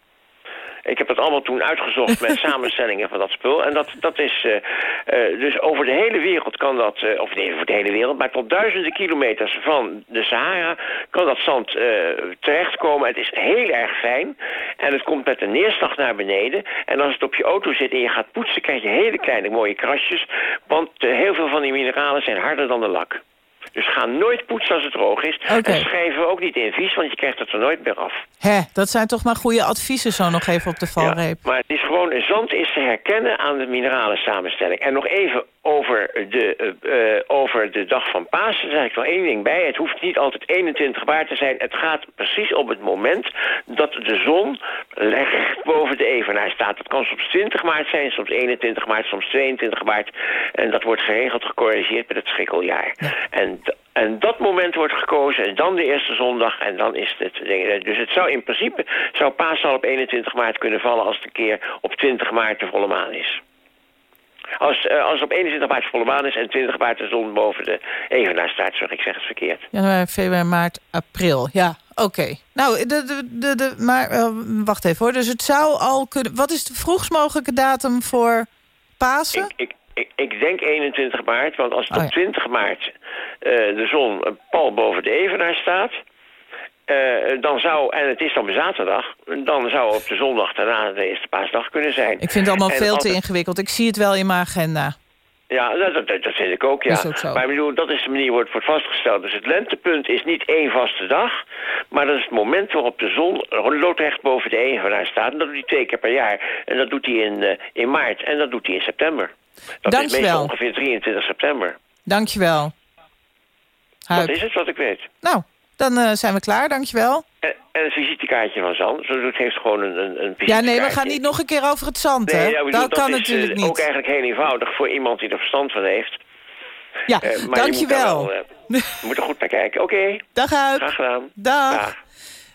Ik heb dat allemaal toen uitgezocht met samenstellingen van dat spul. En dat, dat is eh, eh, dus over de hele wereld kan dat, eh, of nee, over de hele wereld, maar tot duizenden kilometers van de Sahara kan dat zand terechtkomen. Het is heel erg fijn en het komt met een neerslag naar beneden. En als het op je auto zit en je gaat poetsen, krijg je hele kleine mooie krasjes. Want heel veel van die mineralen zijn harder dan de lak. Dus ga nooit poetsen als het droog is. Oké. En schrijf er ook niet in vies, want je krijgt het er nooit meer af. Hè, dat zijn toch maar goede adviezen zo nog even op de valreep. Maar het is gewoon, zand is te herkennen aan de mineralen samenstelling. En nog even over de, eh, eh, over de dag van Pasen. Daar zeg ik nog één ding bij. Het hoeft niet altijd 21 waar te zijn. Het gaat precies op het moment dat de zon recht boven de evenaar staat. Dat kan soms 20 maart zijn, soms 21 maart, soms 22 maart. En dat wordt geregeld gecorrigeerd met het schrikkeljaar. En, en dat moment wordt gekozen en dan de eerste zondag en dan is het... Dus het zou in principe, zou Pasen al op 21 maart kunnen vallen als het een keer op 20 maart de volle maan is. Als, eh, als op 21 maart volle maan is en 20 maart de zon boven de evenaar staat, sorry, ik zeg het verkeerd. Januari, februari, maart, april. Ja, oké. Nou, de, de, de, de, maar eh, wacht even hoor. Dus het zou al kunnen... Wat is de vroegst mogelijke datum voor Pasen? Ik, ik, ik denk 21 maart, want als het Oh, op 20 maart eh, de zon eh, pal boven de evenaar staat... eh, dan zou, en het is dan zaterdag, dan zou op de zondag daarna de eerste paasdag kunnen zijn. Ik vind het allemaal En veel te ingewikkeld. Ik zie het wel in mijn agenda. Ja, dat, dat, dat vind ik ook, ja. Ook. Maar ik bedoel, dat is de manier waarop het wordt vastgesteld. Dus het lentepunt is niet één vaste dag, maar dat is het moment waarop de zon loodrecht boven de evenaar staat. En dat doet hij twee keer per jaar. En dat doet hij in, eh, in maart en dat doet hij in september. Dat is meestal ongeveer 23 september. Dankjewel. Huip. Dat is het wat ik weet. Nou, dan eh, zijn we klaar. Dankjewel. En, en een visitekaartje van Zan. Zo het heeft gewoon een, een, een Ja, nee, we gaan niet nog een keer over het zand, hè? Ja, bedoel, dat kan is, natuurlijk eh, niet. ook eigenlijk heel eenvoudig voor iemand die er verstand van heeft. Ja, Eh, maar dankjewel. Je moet, wel, er goed naar kijken. Oké. Dag uit. Graag gedaan. Dag.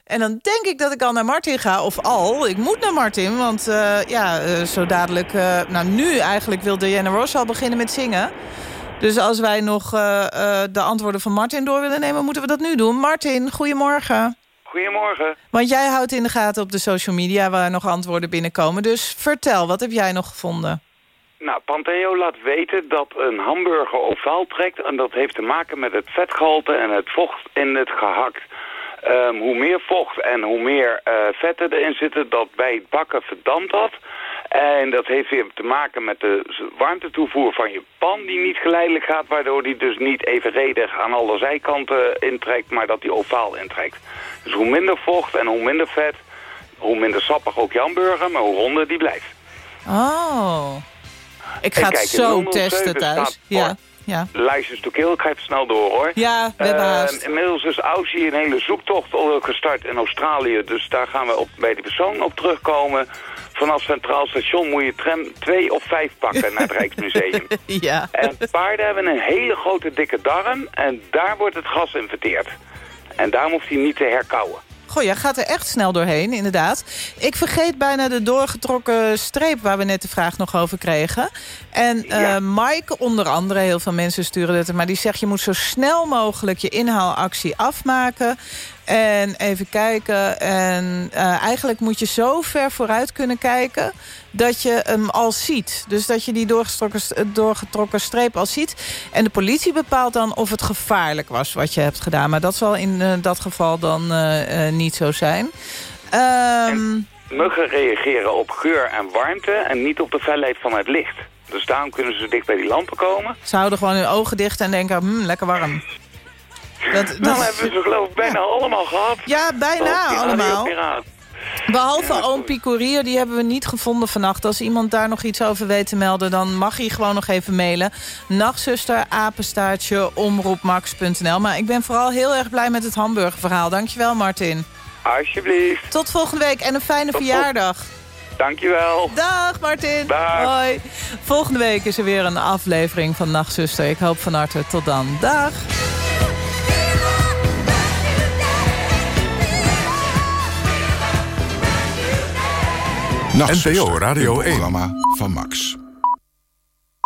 En dan denk ik dat ik al naar Martin ga. Of al. Ik moet naar Martin. Want ja, zo dadelijk... nou, nu eigenlijk wil Diana Ross al beginnen met zingen. Dus als wij nog eh, eh, de antwoorden van Martin door willen nemen... moeten we dat nu doen. Martin, goedemorgen. Goedemorgen. Want jij houdt in de gaten op de social media... waar nog antwoorden binnenkomen. Dus vertel, wat heb jij nog gevonden? Nou, Panteo laat weten dat een hamburger ovaal trekt... en dat heeft te maken met het vetgehalte en het vocht in het gehakt. Ehm, hoe meer vocht en hoe meer eh, vetten erin zitten, dat bij het bakken verdampt dat. En dat heeft weer te maken met de z- warmtetoevoer van je pan die niet geleidelijk gaat... waardoor die dus niet evenredig aan alle zijkanten intrekt, maar dat die ovaal intrekt. Dus hoe minder vocht en hoe minder vet, hoe minder sappig ook je hamburger... maar hoe ronder die blijft. Oh. Ik ga het kijk, zo 007 testen thuis. Ja, ja. License to kill, ik ga even snel door hoor. Ja, we hebben Eh, haast. Inmiddels is Aussie een hele zoektocht al gestart in Australië. Dus daar gaan we op, bij die persoon op terugkomen. Vanaf Centraal Station moet je tram 2 of 5 pakken naar het Rijksmuseum. ja. En paarden hebben een hele grote dikke darm en daar wordt het gas in verteerd. En daar hoeft hij niet te herkauwen. Goh, jij gaat er echt snel doorheen, inderdaad. Ik vergeet bijna de doorgetrokken streep... waar we net de vraag nog over kregen. En eh Mike, onder andere, heel veel mensen sturen dit... maar die zegt je moet zo snel mogelijk je inhaalactie afmaken... En even kijken. En eh, eigenlijk moet je zo ver vooruit kunnen kijken... dat je hem al ziet. Dus dat je die doorgetrokken, doorgetrokken streep al ziet. En de politie bepaalt dan of het gevaarlijk was wat je hebt gedaan. Maar dat zal in eh, dat geval dan eh, eh, niet zo zijn. Ehm, Muggen reageren op geur en warmte en niet op de felheid van het licht. Dus daarom kunnen ze dicht bij die lampen komen. ze houden gewoon hun ogen dicht en denken... Hm, lekker warm. Dat, Dan hebben we ze geloof ik bijna allemaal gehad. Ja, bijna allemaal. Behalve oom Picorier, die hebben we niet gevonden vannacht. Als iemand daar nog iets over weet te melden... dan mag hij gewoon nog even mailen. Nachtzuster, apenstaartje, omroepmax.nl. Maar ik ben vooral heel erg blij met het hamburgerverhaal. Dankjewel, Martin. Alsjeblieft. Tot volgende week en een fijne verjaardag. Dankjewel. Dag, Martin. Dag. Hoi. Volgende week is er weer een aflevering van Nachtzuster. Ik hoop van harte. Tot dan. Dag. NPO Radio 1. programma van Max.